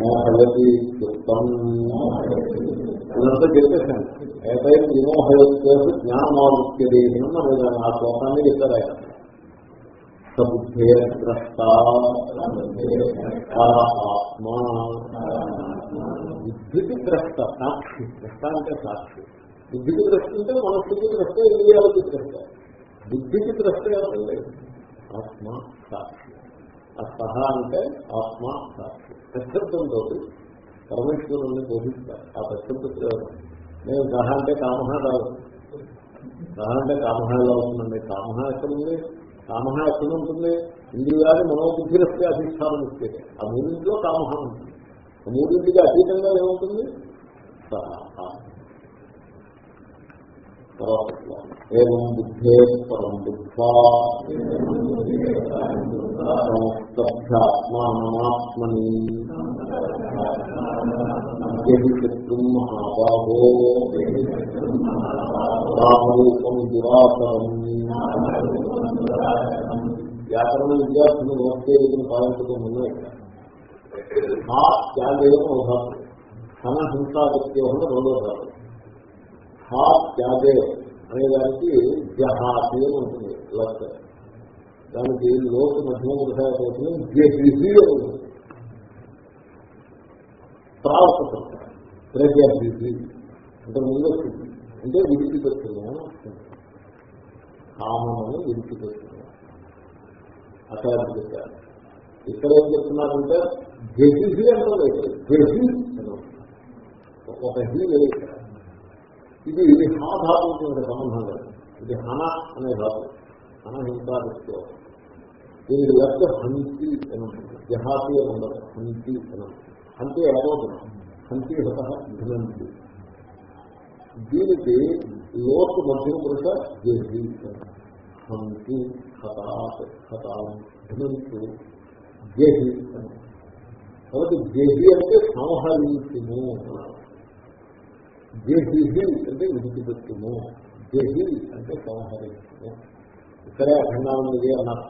S1: మోహయతి యుక్తం. ఇదంతా చెప్పేశాను. ఏదైనా విమోహయోగేసు జ్ఞానమావృత్య దేహినం అనేది ఆ శ్లోకాన్ని చెప్పారు ఆయన. సబుద్ధేరద్రష్ట ఆత్మ. బుద్ధికి ద్రష్ట సాక్షి. ద్రష్ట అంటే సాక్షి. బుద్ధికి ద్రష్ట అంటే మనస్సుకి ద్రష్ట ఇంద్రియాలకి ద్రష్ట. బుద్ధికి ద్రష్ట ఎవరు ఆత్మ సాక్షి. ఆ సహ అంటే ఆత్మ సాక్షి. ప్రశబ్దంతో పరమేశ్వరుణ్ణి బోధిస్తారు. ఆ ప్రశబ్ద నేను గహ అంటే కామహ రాదు గహ అంటే కామహ ఎలా ఉంటుందండి కామహ ఎక్కడుంది కామహ ఎక్కడ ఉంటుంది? ఇంద్రియాన్ని మనోబుద్ధిరస్తే అధిష్టానం ఇస్తే. ఆ మూడింటిలో కామహ ఉంటుంది ఆ మూడింటికి అతీతంగా ఏముంటుంది? సహ ఏం బుద్ధే పరం బుద్ధ్వా సంస్తభ్యాత్మానమాత్మని మహాబాహో. రామరూపం దురాసరం వ్యాకరణ విద్యార్థులు నోట్టే పాలించడం ముందు ఆ త్యాగేయం ఉదాహరణ ధన హింసాగత్యోహం రెండో ధారణ హా త్యాగే అనేదానికి జహాతి అని ఉంటుంది లక్. దానికి లోటు మధ్యమ వృధాయతవుతుంది జహిహి అని ఉంటుంది. ప్రావత అంటే ముందు వస్తుంది అంటే విడిచిపెట్టుకుని అని వస్తుంది కామనని విడిచిపెట్టుకుని అట్లా చెప్పారు ఇక్కడ ఏం చెప్తున్నారంటే జహిహి అంటే లేదు జహి ఒక హీ లేదు ఇక్కడ ఇది హా ధాతువుకి సంబంధం లేదు. ఇది హన అనే ధాతు. హన హింసాదిస్తూ దీనికి లెక్క హంతి అని ఉంటుంది. జహాతి అని ఉండదు. హంతి అని హంతి ఏమవుతుంది హంతి హత ధనంతి దీనికి లోతు మధ్య పురుష దేహి హంతి హతాత్ హతాం ధనంతు అని కాబట్టి దేహి అంటే సంహరించుము అన్నారు జేహి అంటే విడిచిపెట్టుము జహి అంటే సంహరించుము ఇక్కడే అఖండానం ఇది అన్నారు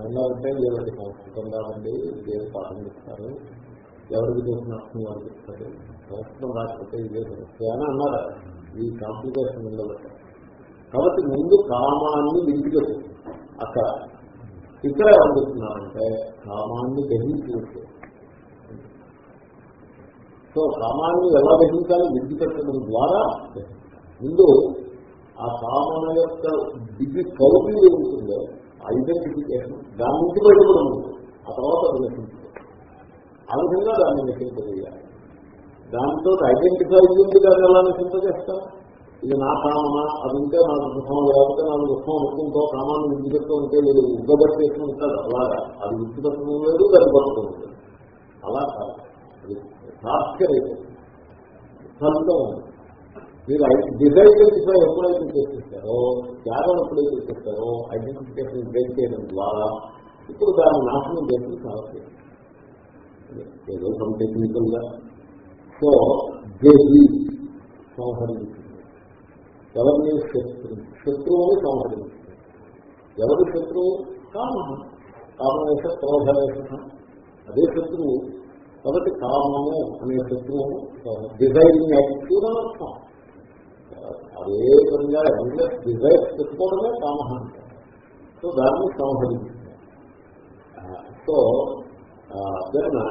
S1: అన్నారంటే ఎవరికి సంస్కృతం కాదండి ఇదే పాఠం చెప్తారు ఎవరికి చేసిన అర్థం వారు చెప్తారు సంస్కృతం రాకపోతే ఇదే సమస్య అని అన్నారు. ఈ కాంప్లికేషన్ ఉండబట్టి కాబట్టి ముందు కామాన్ని విడిచిపెట్టు అక్కడ ఇక్కడ ఏం కామాన్ని గ్రహించి సో కామాన్ని ఎలా గ్రహించాలి విద్య పెట్టడం ద్వారా ముందు ఆ కామన యొక్క డిగ్రీ కౌపీ ఉంటుందో ఐడెంటిఫికేషన్ దాని నుంచి బయటపడి ఆ తర్వాత అది నశించుతుంది ఆ విధంగా దాన్ని నశింపజేయాలి దాంతో ఐడెంటిఫై అయ్యింది దాన్ని ఎలా నశింపజేస్తాం ఇది నా కామన? అది ఉంటే నాకు దుఃఖం లేకపోతే నాకు దుఃఖం అనుకుంటూ కామాన్ని విడిచిపెడుతూ ఉంటే లేదు. ఉగ్గబట్టేసి ఉంటాడు అలాగా. అది విడిచిపెట్టడం లేదు దాన్ని పట్టుకుంటుంది అలా కాదు. అది తాత్కర్యం ఫలితం మీరు డిసైడెంటిఫై ఎప్పుడైతే చేసేస్తారో త్యాగం ఎప్పుడైతే చేస్తారో ఐడెంటిఫికేషన్ బ్రేక్ చేయడం ద్వారా ఇప్పుడు దాన్ని నాశనం చేసి కావచ్చు ఏదో సమ్ టెక్నికల్గా. సో దేవి సంహరించింది. ఎవరిని? శత్రు శత్రువుని సంహరించింది. ఎవరి శత్రువు? కామ కామవేశ క్రోధవేశ అదే శత్రువు. కాబట్టి కామము అనే శత్రువు డిజైరింగ్ యాటిట్యూడ్ అని అర్థం అదే విధంగా ఎండ్లెస్ డిజైర్ పెట్టుకోవడమే కామ సో దాన్ని సంహరించింది సో దాన్ని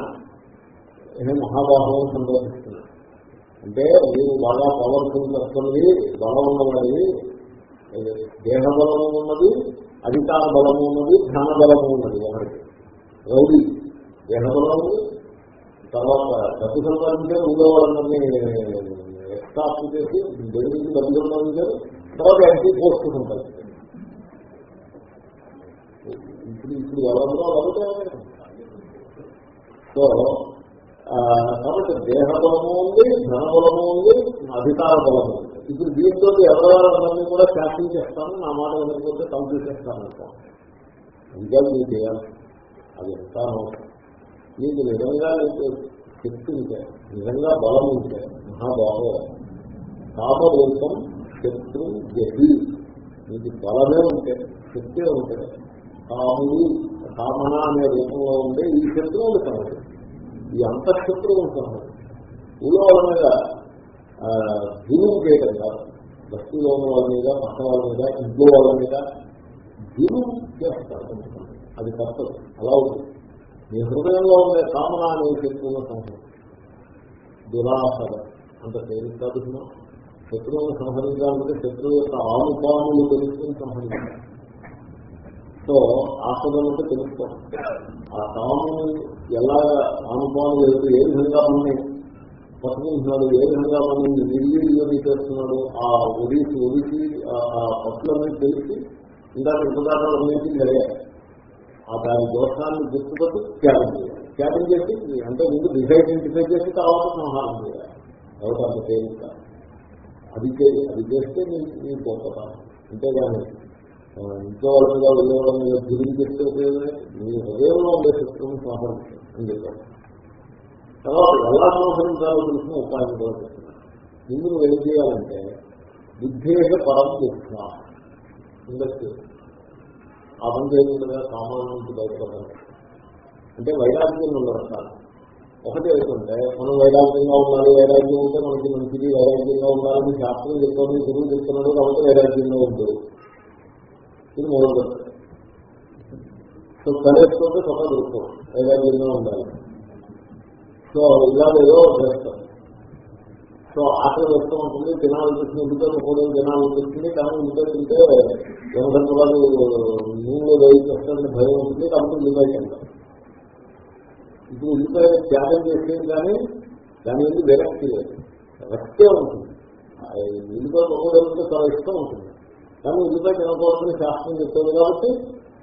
S1: నేను మహాభావం సందర్శిస్తున్నా అంటే నీవు బాగా పవర్ఫుల్ పర్సన్వి బలం ఉన్నవాడి దేహ బలము ఉన్నది అధికార బలము ఉన్నది ధ్యాన బలము ఉన్నది ఒకటి. రౌడీ దేహ బలం ఉంది తర్వాత డబ్బు సంపాదించారు ఊళ్ళో వాళ్ళందరినీ ఎక్స్ట్రాప్ చేసి బెదిరించి డబ్బులు సంపాదించారు తర్వాత ఎంపీ పోస్ట్ సంపాదించారు ఇప్పుడు ఇప్పుడు ఎవరందరూ వాళ్ళతో సో కాబట్టి దేహ బలము ఉంది ధన బలము ఉంది అధికార బలము ఉంది. ఇప్పుడు దీంతో ఎవరెవరందరినీ కూడా శాస్త్రం చేస్తాను నా మాట వినకపోతే కంప్లీట్ చేస్తాను అనుకో. ఇంకా మీరు చేయాలి. అది ఎంత అవసరం మీకు నిజంగా నీకు శక్తి ఉంటే నిజంగా బలం ఉంటే మహాబాహో కామరూపం శత్రు జహి మీకు బలమే ఉంటే శక్తి ఉంటే కాముడు కామన అనే రూపంలో ఉండే ఈ శత్రువులు కలదు ఈ అంతఃశత్రువులు కలదు ఊళ్ళో వాళ్ళ మీద గురువు చేయడం కాదు. వస్తువులో ఉన్న వాళ్ళ మీద పక్క వాళ్ళ మీద ఇంట్లో వాళ్ళ మీద గురువు చేస్తారు అది తప్పదు. అలా ఉంటుంది. మీ హృదయంలో ఉండే కామన అనే శత్రువుల సంహరణ దురాసర అంత పేరు కాదు శత్రువులను సంహరించాలంటే శత్రువు యొక్క ఆనుపాములు తెలుసుకుని సంహరించాలి. సో ఆస్పదంటే తెలుసుకోవాలి. ఆ తాము ఎలా ఆనుపాములు ఎదురు ఏ విధంగా ఉన్నాయి పట్టుకుంటున్నాడు ఏ విధంగా మనం నిర్వీర్యోగి చేస్తున్నాడు ఆ ఒడిసి ఒడిసి ఆ పట్టులన్నీ తెలిసి ఇంకా ఉపదానాలు అన్నింటి జరిగాయి ఆ దాని దోషాన్ని గుర్తుపట్టి త్యాగం చేయాలి. త్యాగం చేసి అంటే ముందు డిసైడ్ డిసైడ్ చేసి తర్వాత సంహారం చేయాలి. ఎవరు అంత తేలిక అది చే- అది చేస్తే నీకు నీ గొప్పతనం అంతేగాని ఇంట్లో వాళ్ళ మీద వెళ్ళే మీద గురించి చేస్తే మీ హృదయంలో ఉండే శత్రువుని సంహరించాలి అని చెప్పారు. తర్వాత ఎలా సంహరించాలో తెలిసిన ఉపాయం కూడా చెప్తున్నారు ముందు నువ్వు ఏం చేయాలంటే బుద్ధేహ పరం దుఃఖ ఇండస్ట్రీ. ఆ పని చేయకుండా సామాన్య నుంచి బయటపడాలి అంటే వైరాగ్యం రెండు రకాలు ఒకటి ఏంటంటే మనం వైరాగ్యంగా ఉండాలి వైరాగ్యం ఉంటే మనకి మంచిది వైరాగ్యంగా ఉండాలని శాస్త్రం చెప్తుంది గురువు చెప్తున్నాడు కాబట్టి వైరాగ్యంగా ఉంటుంది ఇది మొదలు సో కలేసుకుంటే సొంత దొరుకుతాం వైరాగ్యంగా ఉండాలి. సో ఇలా ఏదో చేస్తాం సో ఆకలి వస్తూ ఉంటుంది తినాలనిపిస్తుంది ఉద్యోగం కూడా తినాలనిపిస్తుంది కానీ ఉద్యోగం తింటే ఎవరి నూనెలో వేయి చేస్తారని భయం ఉంటుంది కాబట్టి ఉల్లిపాయ తింటాం ఇప్పుడు ఉల్లిపాయ త్యాగం చేసేది కానీ దాని మీద విరక్తి లేదు. రక్తే ఉంటుంది. ఆ ఉల్లిపాయ పకోడీలతో చాలా ఇష్టం ఉంటుంది. కానీ ఉల్లిపాయ తినకూడదని శాస్త్రం చెప్తుంది కాబట్టి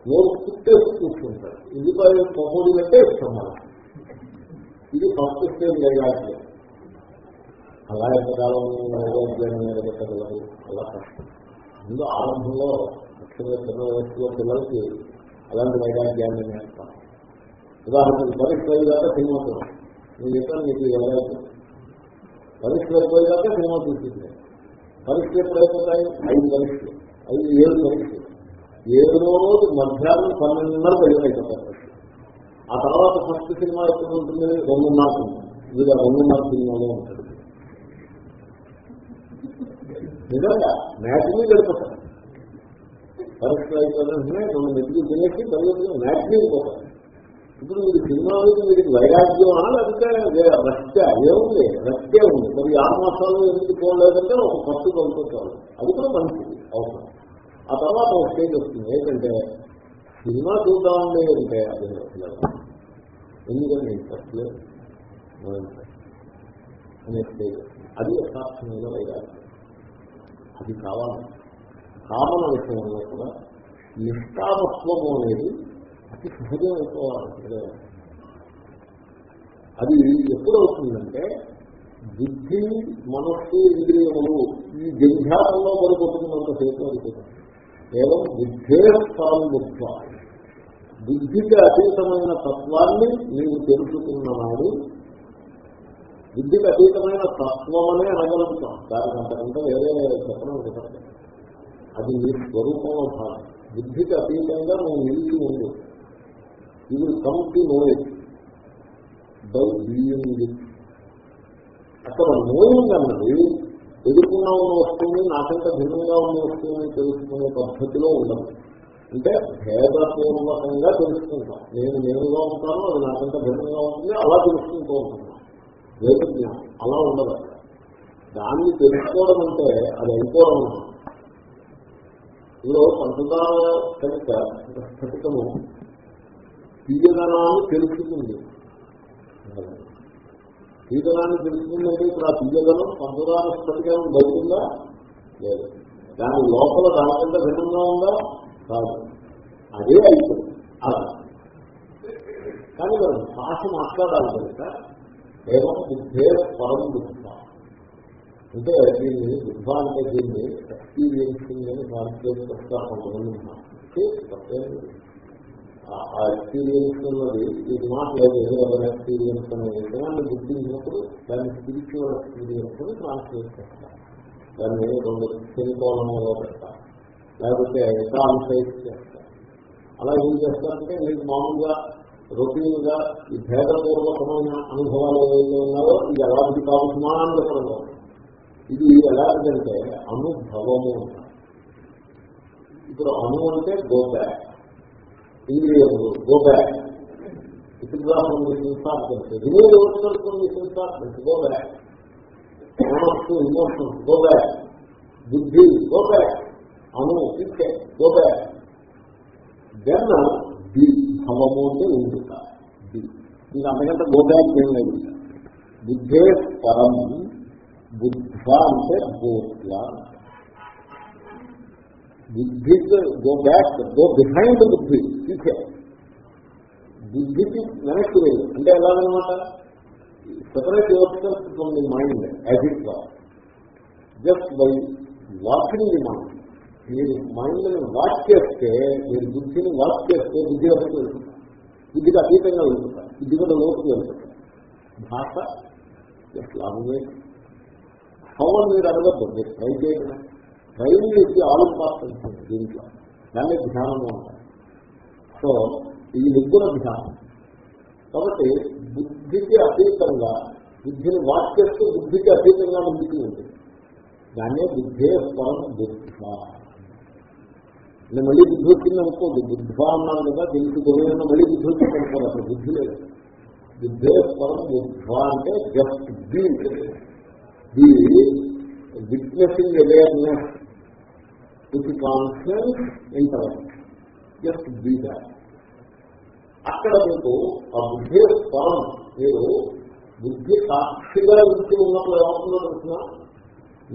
S1: నోరు కుట్టేసి కూర్చుంటారు. ఉల్లిపాయ పకోడీలంటే ఇష్టం ఇది ఫస్ట్ స్టేజ్ వైరాగ్యం అలా ఎంతకాలం వైరాగ్యాన్ని నిలబెట్టగలరు అలా కష్టం ముందు ఆరంభంలో ముఖ్యంగా చిన్న వయసులో పిల్లలకి అలాంటి వైరాగ్యాన్ని నేర్పాలి. ఉదాహరణకు పరీక్ష అయ్యేదాకా సినిమా చూడాలి. నేను చెప్పాను మీకు ఈ వైరాగ్యం పరీక్ష అయిపోయేదాకా సినిమా చూసింది. పరీక్ష ఎప్పుడైపోతాయి ఐదు పరీక్షలు ఐదు ఏడు పరీక్షలు ఏడు రోజు మధ్యాహ్నం పన్నెండున్నర పదిహేను అయిపోతాయి ఆ తర్వాత ఫస్ట్ సినిమా ఎప్పుడు ఉంటుంది? రెండున్నర సినిమా ఇది రెండున్నర సినిమాలో ఉంటుంది. నిజంగా మ్యాచ్ని గడిపోతారు పరీక్షలు అయిపోయిందంటే రెండు మెతుకులు తినేసి తల్లి మ్యాచ్ని వెళ్ళిపోతారు ఇప్పుడు మీరు సినిమా మీరు వైరాగ్యం లేకపోతే రక్త ఏముంది? రక్తే ఉంది. మరి ఆరు మాసాలు ఎందుకు పోలేదంటే ఒక పట్టు కొనుక్కోవాలి అది కూడా మంచిది అవసరం. ఆ తర్వాత ఒక స్టేజ్ వస్తుంది. ఏంటంటే సినిమా చూద్దామండి అంటే అది ఎందుకంటే ఇంట్రెస్ట్ లేదు అనే స్టేజ్ వస్తుంది. అది యథార్థమైన వైరాగ్యం. అది కావాలి. కామన విషయంలో కూడా నిష్కామత్వము అనేది అతి సహజం అయిపోవాలి అది ఎప్పుడవుతుందంటే బుద్ధి మనస్సు ఇంద్రియములు ఈ జంధ్యాలలో పడిపోతున్నంతసేపు అయిపోతుంది కేవలం బుద్ధే స్థానం బుద్ధికి అతీతమైన తత్వాన్ని నీవు తెలుసుకున్ననాడు బుద్ధికి అతీతమైన తత్వమనే అనగలుగుతాం. దానికి అంతకంటే వేరే చెప్పడం కుదరదు అది మీ స్వరూపంలో భాగం బుద్ధికి అతీతంగా మేము నిలిచి ఉండు. ఇది come to know it by being అక్కడ నోయింగ్ అన్నది ఎదుర్కొన్నా ఉన్న వస్తువుని నాకంటే భిన్నంగా ఉన్న వస్తువుని తెలుసుకునే పద్ధతిలో ఉండదు. అంటే భేదపూర్వకంగా తెలుసుకుంటాం. నేను నేనుగా ఉంటాను అది నాకంటే భిన్నంగా ఉంటుంది అలా తెలుసుకుంటూ ఉంటాను వేద జ్ఞానం అలా ఉండదు. దాన్ని తెలుసుకోవడం అంటే అది అయిపోవడం ఇందులో పంచదార కనుక స్ఫటికము తీయదనాన్ని తెలుసుకుంది. తీయదనాన్ని తెలుసుకుందంటే ఇప్పుడు ఆ తీయదనం పంచదార స్ఫటికం బయటుందా లేదు. దాని లోపల దానికంటే భిన్నంగా ఉందా? కాదు. అదే అయిపోయింది. అలా. కానీ మనం భాష మాట్లాడాలి కనుక కేవలం బుద్ధే పరం బుద్ధ. అంటే దీన్ని బుద్ధ అంటే దీన్ని ఎక్స్పీరియన్సింగ్ అని ట్రాన్స్లేట్ కొంతమంది ఉన్నారు ఆ- ఎక్స్పీరియన్స్ ఉన్నది ఇది మాట్లాడేది ఏదైనా ఎక్స్పీరియన్స్ అనేది విషయాన్ని గుర్తించినప్పుడు దాన్ని స్పిరిచువల్ ఎక్స్పీరియన్స్ అని ట్రాన్స్లేట్ చేస్తారు. దాన్ని రెండు సెమికోలంలో పెడతారు. లేకపోతే ఎకాన్సైజ్ చేస్తారు. అలా ఏం చేస్తారంటే మీకు మామూలుగా రొటీన్గా ఈ భేదపూర్వకమైన అనుభవాలు ఏవైతే ఉన్నారో ఇది ఎలాంటి కావచ్చుమా అని ఇది ఎలాంటిదంటే అనుభవము ఇప్పుడు అను అంటే గో ఇంద్రియములు గో రిమూవ్ మనస్సు బుద్ధి గో అను ఇచ్చే దెన్ భవము అంటే ఉండుట ది ఇంకా అంతకంటే గోబ్యాక్ ఏం లేదు బుద్ధే పరం బుద్ధ అంటే బోధ్య బుద్ధి గో బ్యాక్ గో బిహైండ్ బుద్ధి తీసే బుద్ధికి వెనక్కి లేదు అంటే ఎలాగనమాట separate yourself from the mind as ఇట్గా just by walking the mind మీరు మైండ్ని వాచ్ చేస్తే మీరు బుద్ధిని వాచ్ చేస్తే బుద్ధి అభివృద్ధి వెళ్తుంది బుద్ధికి అతీతంగా వెళ్తుంటారు బుద్ధి కూడా లోతుకు వెళ్తుంటారు భాష జస్ట్ లాంగ్వేజ్. హౌ మీరు అడగద్దు. మీరు ట్రై చేయడం ట్రైన్ చేసి ఆలు పాస్ ఉంటుంది దీంట్లో. దాన్ని ధ్యానంలో ఉంటాయి సో ఇది నిగ్గుణ ధ్యానం. కాబట్టి బుద్ధికి అతీతంగా బుద్ధిని వాచ్ చేస్తే బుద్ధికి అతీతంగా ముందుకు ఉంటుంది దాన్నే బుద్ధే స్వరం బుద్ధ. నేను మళ్ళీ బుద్ధి వచ్చింది అనుకోండి బుద్ధా అన్నాను కదా దీనికి తెలియదు మళ్ళీ బుద్ధి వచ్చింది అనుకోండి అసలు బుద్ధి లేదు. బుద్ధే స్వరం బుద్ధ అంటే just be the witnessing awareness with conscience intellect just be that అక్కడ మీకు ఆ బుద్ధి స్వరం. మీరు బుద్ధి సాక్షిగా విడిచి ఉన్నప్పుడు ఏమవుతుందో తెలిసిన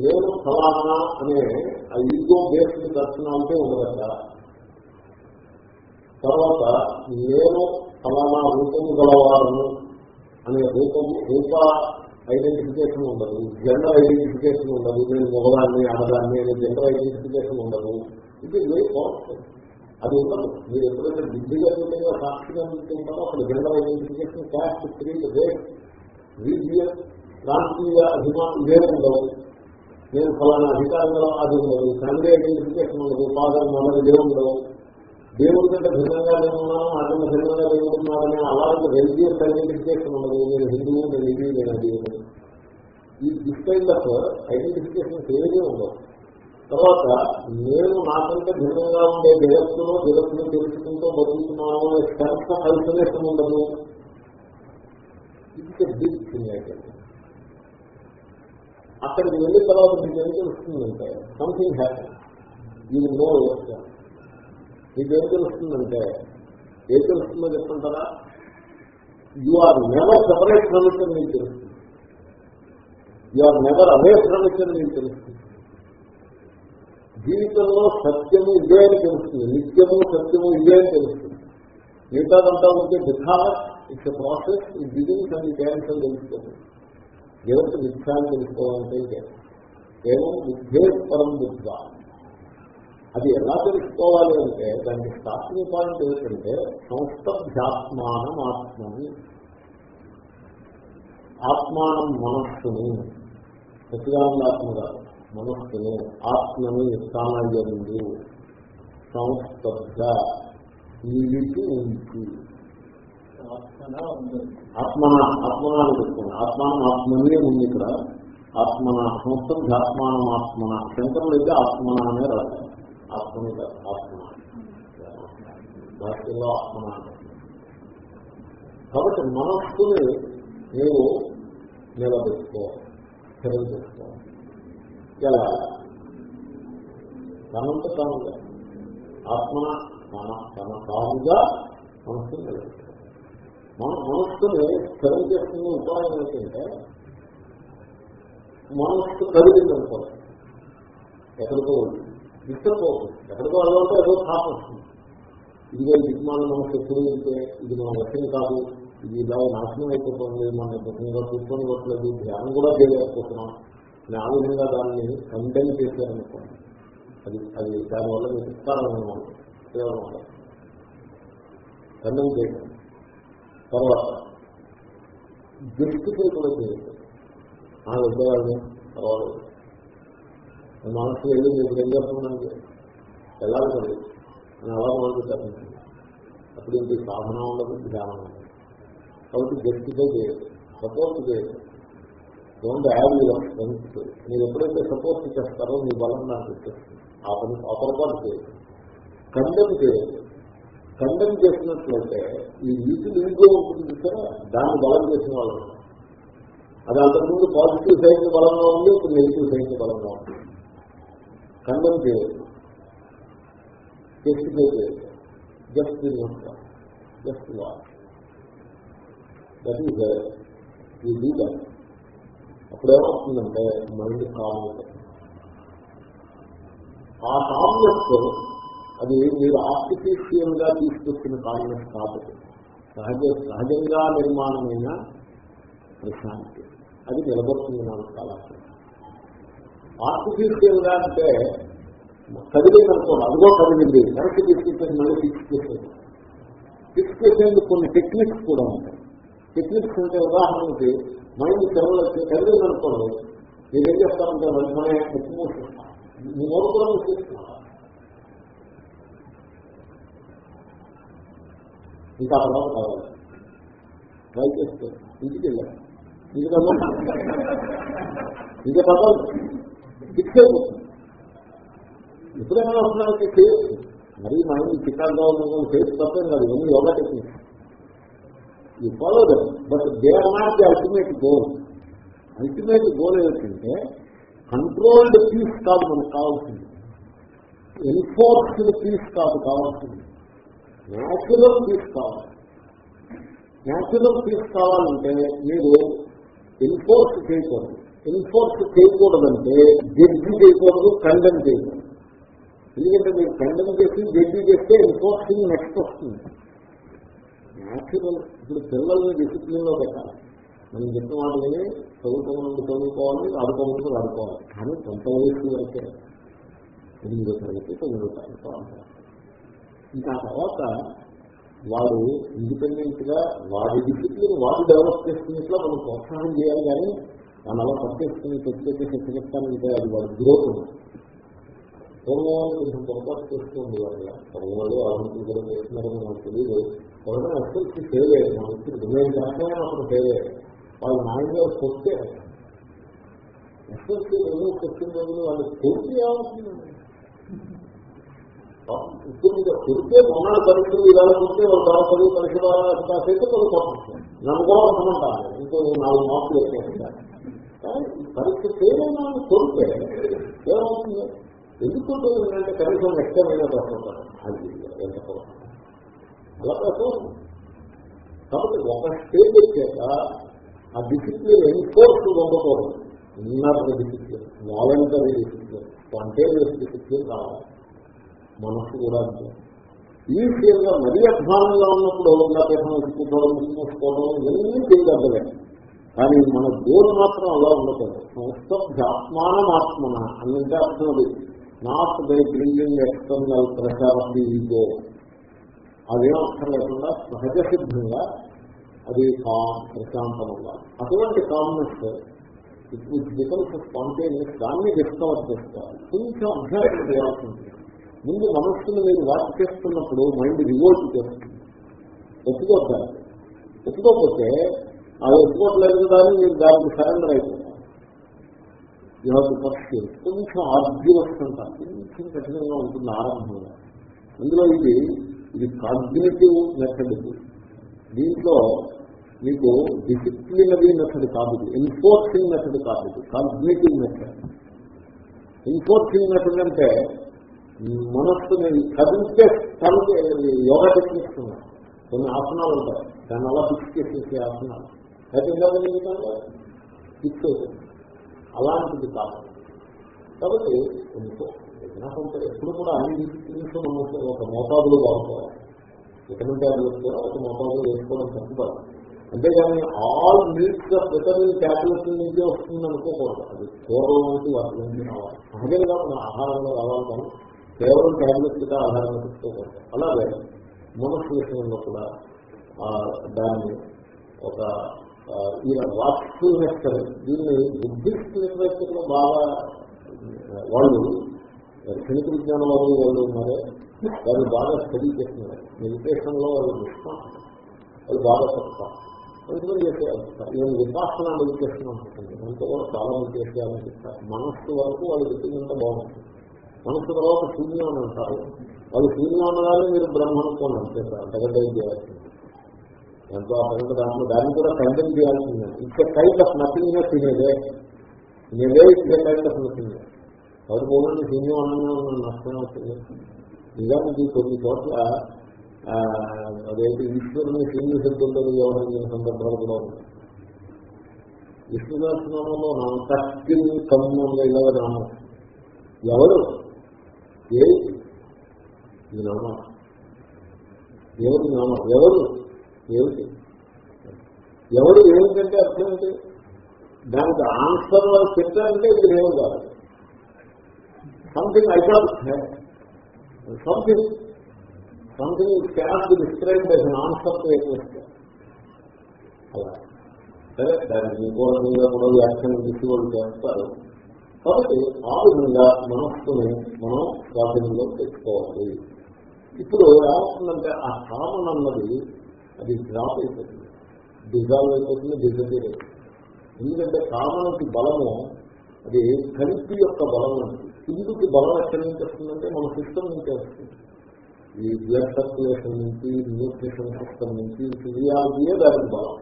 S1: నేను ఫలానా అనే ఆ ఈగో బేస్డ్ దర్శనాలకే ఉండదట. తర్వాత నేను ఫలానా రూపము గలవాలను అనే రూపము రూప ఐడెంటిఫికేషన్ ఉండదు. జెండర్ ఐడెంటిఫికేషన్ ఉండదు. నేను మొగదాన్ని ఆడదాన్ని అనే జెండర్ ఐడెంటిఫికేషన్ ఉండదు. ఇది వెరీ పాజిటివ్ అది ఉండదు. మీరు ఎప్పుడైతే బుద్ధిగా ఉంటుందో సాక్షిగా ఉంటారో అక్కడ gender identification caste creed race region ప్రాంతీయ అభిమానం ఇవే ఉండవు. నేను ఫలానా అధికారంలో అది ఉండదు ఫ్యామిలీ ఐడెంటిఫికేషన్ ఉండదు ఫాదర్ మదర్ దేవుడు దేవుడి కంటే భిన్నంగా నేనున్నాను అతను భిన్నంగా దేవుడున్నాడని అలాంటి రెలిజియస్ ఐడెంటిఫికేషన్ ఉండదు నేను హిందువు నేను ఇది నేను అది ఈ దిస్ కైండ్ ఆఫ్ ఐడెంటిఫికేషన్ ఏదీ ఉండవు తర్వాత నేను నాకంటే భిన్నంగా ఉండే జగత్తును జగత్తును తెలుసుకుంటూ బతుకుతున్నాను అనే సెన్స్ ఐసోలేషన్ ఉండదు. ఇది బిగ్ థింగ్ అయితే అక్కడికి వెళ్ళిన తర్వాత మీకు ఏం తెలుస్తుందంటే సంథింగ్ హ్యాపీ ఇది నో మీకు ఏం తెలుస్తుందంటే ఏం తెలుస్తుందో చెప్తుంటారా? You are never separate from it అని మీకు తెలుస్తుంది. You are never away from it అని మీకు తెలుస్తుంది. జీవితంలో సత్యము ఇదే అని తెలుస్తుంది. నిత్యము సత్యము ఇదే అని తెలుస్తుంది. మిగతాదంతా ఉంటే బికాస్ ఇట్స్ ప్రాసెస్ ఈ బిగిన్స్ అండ్ క్యాన్సర్ తెలుస్తుంది జగత్తు మిథ్యాన్ని తెలుసుకోవాలంటే కేవలం బుద్ధే పరం బుద్ధ. అది ఎలా తెలుసుకోవాలి అంటే దానికి స్టార్టింగ్ పాయింట్ ఏంటంటే సంస్థభ్యాత్మానం ఆత్మని ఆత్మానం మనస్సుని సత్యానందాత్మ కాదు మనస్సుని ఆత్మని స్థానయ్యందు సంస్థభ్య నిలిచి ఉంచి ఆత్మన ఆత్మన అని చెప్తుంది ఆత్మానం ఆత్మనే ఉంది ఇక్కడ. ఆత్మన సంస్థం ఆత్మానం ఆత్మన. శంకరులు అయితే ఆత్మన అనే రాశారు. ఆత్మ ఆత్మన. ఆత్మ భాష్యంలో ఆత్మన కాబట్టి మనస్సుని నేను నిలబెట్టుకో స్థిరం చేసుకో ఎలా? తనంత తానుగా. ఆత్మన తన తన తానుగా మనస్సును నిలబెట్టుకో. మన మనస్సును స్థిరం చేస్తున్న ఉపాయం ఏంటంటే మనస్సు కదిలిందనుకోవాలి ఎక్కడికో ఇష్టపోతుంది ఎక్కడికో అలవాటు ఏదో థాట్ వస్తుంది. ఇదిగో దిగ్మాన మనసు ఎప్పుడు వెళ్తే ఇది మన లక్ష్యం కాదు. ఇది ఇలా నాశనం అయిపోతుంది. మన దృఢంగా కూర్చొని పట్టలేదు ధ్యానం కూడా చేయలేకపోతున్నాం. నేను ఆ విధంగా దాన్ని కంటెన్ చేశారనుకోండి. అది అది దానివల్ల మీకు ఇస్తారని కేవలం కంటెన్ చేయడం తర్వాత జస్టిఫై కూడా చేయదు ఆ విద్యవాళ్ళని పర్వాలేదు మనసు వెళ్ళి మీకు ఏం చేస్తున్నాను వెళ్ళాలి కదా అని అలా మొదలు అప్పుడు ఇంటి సాధన ఉండదు ధ్యానం ఉండదు. కాబట్టి జస్టిఫై చేయదు సపోర్ట్ చేయదు డోంట్ హ్యావ్ యువర్ స్ట్రెంత్ మీరు ఎప్పుడైతే సపోర్ట్ చేస్తారో మీ బలం నాకు ఇచ్చేస్తుంది ఆ పని అపరపాటు పొరపాటు చేయదు కండెమ్ చేయదు ఖండం చేసినట్లయితే ఈ నీటి ఇంకో ఉంటుంది కదా దాన్ని బలం చేసిన వాళ్ళు. అది అంతకుముందు పాజిటివ్ సైడ్ బలంగా ఉంది ఇప్పుడు నెగిటివ్ సైడ్ బలంగా ఉంది. ఖండం చేయదు జస్టిఫై చేయదు జస్ట్ జస్ట్ దట్ ఈస్ ఈ డూ అప్పుడేమవుతుందంటే మైండ్ కామ్ ఆ కామ్నెస్ అది మీరు ఆర్టిఫిషియల్గా తీసుకొచ్చిన కాంగ్రెస్ కాదు. సహజ సహజంగా నిర్మాణమైన ప్రశాంతి. అది నిలబడుతుంది నాకు చాలా ఆర్టిఫిషియల్గా అంటే కదిలేదు అనుకోండి అదిగో కదిలింది. కరెక్ట్ తీసుకొచ్చేది మళ్ళీ ఫిక్స్ చేసేది ఫిక్స్ చేసేందుకు కొన్ని టెక్నిక్స్ కూడా ఉంటాయి. టెక్నిక్స్ అంటే ఉదాహరణకి మైండ్ తెరవలు కదిలేదు అనుకోండి మీరు ఏం చేస్తారంటే వెంటనే ఎక్కువ మీ నోరు కూడా మూసేస్తున్నారు ఇంకా తర్వాత కావాలి. ట్రై చేస్తే ఇంటికి వెళ్ళాను ఇంటి ఇంటికి ఇంకా పదాలు ఫిక్స్ అయిపోతుంది ఎప్పుడైనా వస్తున్నానికి చేయొచ్చు మరి మనం చికాగా ఉన్న ఫేస్ తప్పేం కాదు. ఇవన్నీ యోగా టెక్నిక్ ఈ follow but they are not the ultimate goal ultimate goal ఏంటంటే కంట్రోల్డ్ పీస్ కాదు మనకు కావాల్సింది. ఎన్ఫోర్స్డ్ పీస్ కాదు కావాల్సింది. న్యాచురల్ పీస్ కావాలి. న్యాచురల్ పీస్ కావాలంటే మీరు ఎన్ఫోర్స్ చేయకూడదు. ఎన్ఫోర్స్ చేయకూడదంటే జడ్జి చేయకూడదు కండెమ్ చేయకూడదు. ఎందుకంటే మీరు కండెమ్ చేసి జడ్జి చేస్తే ఎన్ఫోర్సింగ్ నెక్స్ట్ వస్తుంది. న్యాచురల్ ఇప్పుడు పిల్లల్ని డిసిప్లిన్లో పెట్టాలి. మనం చెప్పిన మాట విని చదువుకోవాలి ఆడుకోవాలని ఆడుకోవాలి. కానీ కొంత వయసు వరకే. ఎనిమిదో తరగతి తొమ్మిదో తరగతి ఇంకా తర్వాత వాడు ఇండిపెండెంట్గా వాడి డిసిప్లిన్ వాడు డెవలప్ చేసుకునేట్లా మనం ప్రోత్సాహం చేయాలి కానీ దాని అలా పనిచేసుకుని ప్రత్యేక శక్తి చెప్తానంటే అది వాడు గ్రోత్ పూర్వం కొంచెం పొరపాటు చేస్తూ ఉండేవారు పూర్వాళ్ళు ఆరోగ్యం కూడా చేస్తున్నారని నాకు తెలియదు. ఎవరైనా అసలు ఫెయిల్ అయ్యారు మా ఇప్పుడు నేను చేస్తానని అప్పుడు ఫెయిల్ అయ్యారు. వాళ్ళు నాయన కొట్టే ఎస్ఎస్సీ రెండు వచ్చిన రోజులు వాళ్ళు కోర్టు ఏమవుతుందండి ఇప్పుడు మీద కొడితే మొన్నటి పరిస్థితులు ఇలా చూస్తే ఒక బాగా చదువు కాసేపు కొన్ని కొట్టాలి నన్ను ఇంకో నాలుగు మార్పులు వచ్చేస్తాను పరిస్థితి పరీక్ష చేయడం కొడితే ఏమవుతుంది? ఎందుకు అంటే కనీసం ఎక్కడైనా తప్పుతారు అది ఎంత అలా కాదు కాబట్టి ఒక స్టేజ్ వచ్చాక ఆ డిసిప్లిన్ ఎన్ఫోర్స్ ఉండకూడదు. Inner discipline voluntary discipline spontaneous discipline కావాలి. మనస్సు కూడా అంతే. ఈజీగా గా మరీ అధ్వానంగా ఉన్నప్పుడు పీఠం కూర్చోవడం మూసుకోవడం ఇవన్నీ చేయగలగలే కానీ మన గోల్ మాత్రం అలా ఉండకూడదు. సంస్థాత్మానం ఆత్మన అన్నింటే అర్థం అది. Not by bringing external pressure of the ego. అదేం అర్థం లేకుండా సహజ సిద్ధంగా అది కామ్ ప్రశాంతం అవ్వాలి అటువంటి కామ్నెస్ ఇప్పుడు బికమ్స్ స్పాంటేనియస్. దాన్ని డిస్కవర్ చేసుకోవాలి. కొంచెం అభ్యాసం చేయాల్సి ఉంటుంది. ముందు మనస్సును మీరు వాచ్ చేస్తున్నప్పుడు మైండ్ రివోల్ట్ చేస్తుంది. ఒప్పుకోద్దాం? ఒప్పుకోకపోతే అది ఒప్పుకోవట్లేదు కదా అని మీరు దానికి సరెండర్ అయిపోతారు. ఇవాళ కొంచెం ఆర్గ్యువస్ అంటారు కొంచెం కఠినంగా ఉంటుంది ఆరంభంగా అందులో ఇది ఇది కాగ్నేటివ్ మెథడ్ దీంట్లో మీకు డిసిప్లినరీ మెథడ్ కాదు ఇది. ఎన్ఫోర్సింగ్ మెథడ్ కాదు ఇది. కాగ్నేటివ్ మెథడ్ ఎన్ఫోర్సింగ్ మెథడ్ అంటే మనస్సుని కదిలితే కదిలి యోగా టెక్నిక్స్ ఉన్నాయి కొన్ని ఆసనాలు ఉంటాయి. దాన్ని అలా ఫిక్స్ చేసేసే ఆసనాలు. అయితే ఇంకా తెలియకుండా ఫిక్స్ అవుతుంది అలాంటిది కాదు. కాబట్టి ఎందుకో కొంత ఎప్పుడు కూడా అన్ని డిసిప్లిన్స్ మనం ఒక మోతాదులు బాగుంటాయి విటమిన్ ట్యాబ్లెట్స్ కూడా ఒక మోతాదులు వేసుకోవడం తప్పుపడదు అంతేగాని all needs of vitamin tablets నుంచే వస్తుంది అనుకోకూడదు అది పూర్వం నుంచి వాటి నుంచి రావాలి. సహజంగా మన ఆహారంలో రావాలి కానీ కేవలం ట్యాబ్లెట్స్గా ఆహారంగా తీసుకోకూడదు. అలాగే మనస్సు విషయంలో కూడా దాన్ని ఒక ఈ వాక్ఫుల్నెస్ దీన్ని బుద్ధిస్ట్ లిటరేచర్లో బాగా వాళ్ళు క్షణిక విజ్ఞానం వాళ్ళు వాళ్ళు ఉన్నారే వాళ్ళు బాగా స్టడీ చేస్తున్నారు. మెడిటేషన్లో వాళ్ళు నిష్పాసం వాళ్ళు బాగా చెప్తారు. ఎందుకని చేసేయాలి నేను విపాసన మెడిటేషన్ అనుకుంటుంది దాంతో కూడా చాలా మెడిటేషన్ చెప్తారు. మనస్సు వరకు వాళ్ళు పెట్టినంత బాగుంటుంది. మనస్సు తర్వాత శూన్యం అని అంటారు వాళ్ళు శూన్యం అన్నదాన్ని మీరు బ్రహ్మ అనుకోండి అంతే అంతకంటే ఏం చేయాల్సింది ఎంతో అతనికి దాంట్లో దాన్ని కూడా కంటెన్ చేయాల్సిందే. ఇట్స్ కైండ్ ఆఫ్ నథింగ్ తినేదే. నేనే ఇట్స్ కైండ్ ఆఫ్ నథింగ్ ఎవరు పోలండి శూన్యం అన్న నష్టం అవుతుంది. నిజానికి కొన్ని చోట్ల అదేంటి ఈశ్వరుని శూన్య శబ్దంతో వ్యవహరించిన సందర్భాలు కూడా ఉన్నాయి. విష్ణుదాసనామంలో నామ తక్కిన్ కమ్మంలో ఇలాగ నామం ఎవరు? ఏమిటి ఈ నామ. ఏమిటి నామ? ఎవరు? ఏమిటి? ఎవరు ఏమిటంటే అర్థం ఏంటి? దానికి ఆన్సర్ వాళ్ళు చెప్పారంటే ఇది ఏమి కాదు. Something icon something something can describe చేసిన ఆన్సర్ answer అలా. సరే దానికి ఇంకో రకంగా కూడా వ్యాఖ్యానం చేసి వాళ్ళు చేస్తారు. కాబట్టి ఆ విధంగా మనస్సుని మనం స్వాధీనంలో తెచ్చుకోవాలి ఇప్పుడు ఏమవుతుందంటే ఆ కామన్ అన్నది అది డ్రాప్ అయిపోతుంది. డిజాల్వ్ అయిపోతుంది డిజపేర్ ఎందుకంటే కామన్కి బలము అది కలిపి యొక్క బలం ఇందుకు బలం ఎక్కడి నుంచి వస్తుందంటే మన సిస్టమ్ నుంచి వస్తుంది. ఈ బ్లడ్ సర్క్యులేషన్ నుంచి న్యూట్రిషన్ సిస్టమ్ నుంచి ఫిజియాలజీయే దానికి బలం.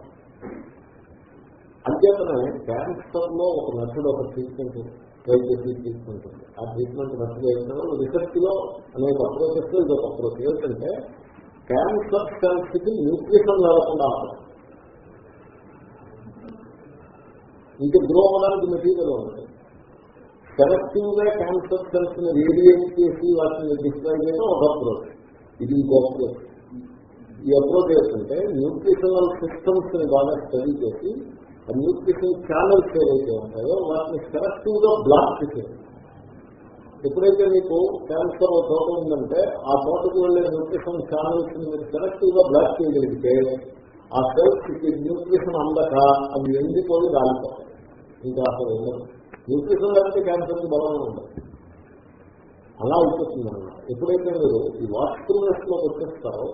S1: అంచేతనే క్యాన్సర్లో ఒక మెథడ్ ఒక ట్రీట్మెంట్ చేసి ట్రీట్మెంట్ ఉంది ఆ ట్రీట్మెంట్ మెథడ్ ఏంటంటే రీసెర్చ్లో అనేక అప్రోచెస్లో ఇది అప్రోచ్ ఏంటంటే క్యాన్సర్ సెల్స్కి న్యూట్రిషన్ లేకుండా ఇంకా గ్రో అవడానికి మెటీరియల్ ఉంది సెలెక్టివ్గా క్యాన్సర్ సెల్స్ని రేడియేట్ చేసి వాటిని డిస్క్రైబ్ చేయడం ఒక అప్రోచ్ ఇది ఇంకో అప్రోచ్ ఈ అప్రోచ్ ఏంటంటే న్యూట్రిషనల్ సిస్టమ్స్ని బాగా స్టడీ చేసి న్యూట్రిషన్ ఛానల్స్ ఏవైతే ఉంటాయో వాటిని సెలెక్టివ్గా బ్లాక్ చేయాలి ఎప్పుడైతే మీకు క్యాన్సర్ ఒక ఉందంటే ఆ తోటకు వెళ్ళే న్యూట్రిషన్ ఛానల్స్ని మీరు సెలెక్టివ్గా బ్లాక్ చేయగలిగితే ఆ సెల్స్ న్యూట్రిషన్ అందక అవి ఎండిపోయి రాలిపోతాయి. ఇంకా అసలు ఉండదు. న్యూట్రిషన్ లేకపోతే క్యాన్సర్కి బలంగా ఉండదు. అలా అయిపోతుంది అన్నమాట ఎప్పుడైతే మీరు ఈ వాస్తవనెస్లోకి వచ్చేస్తారో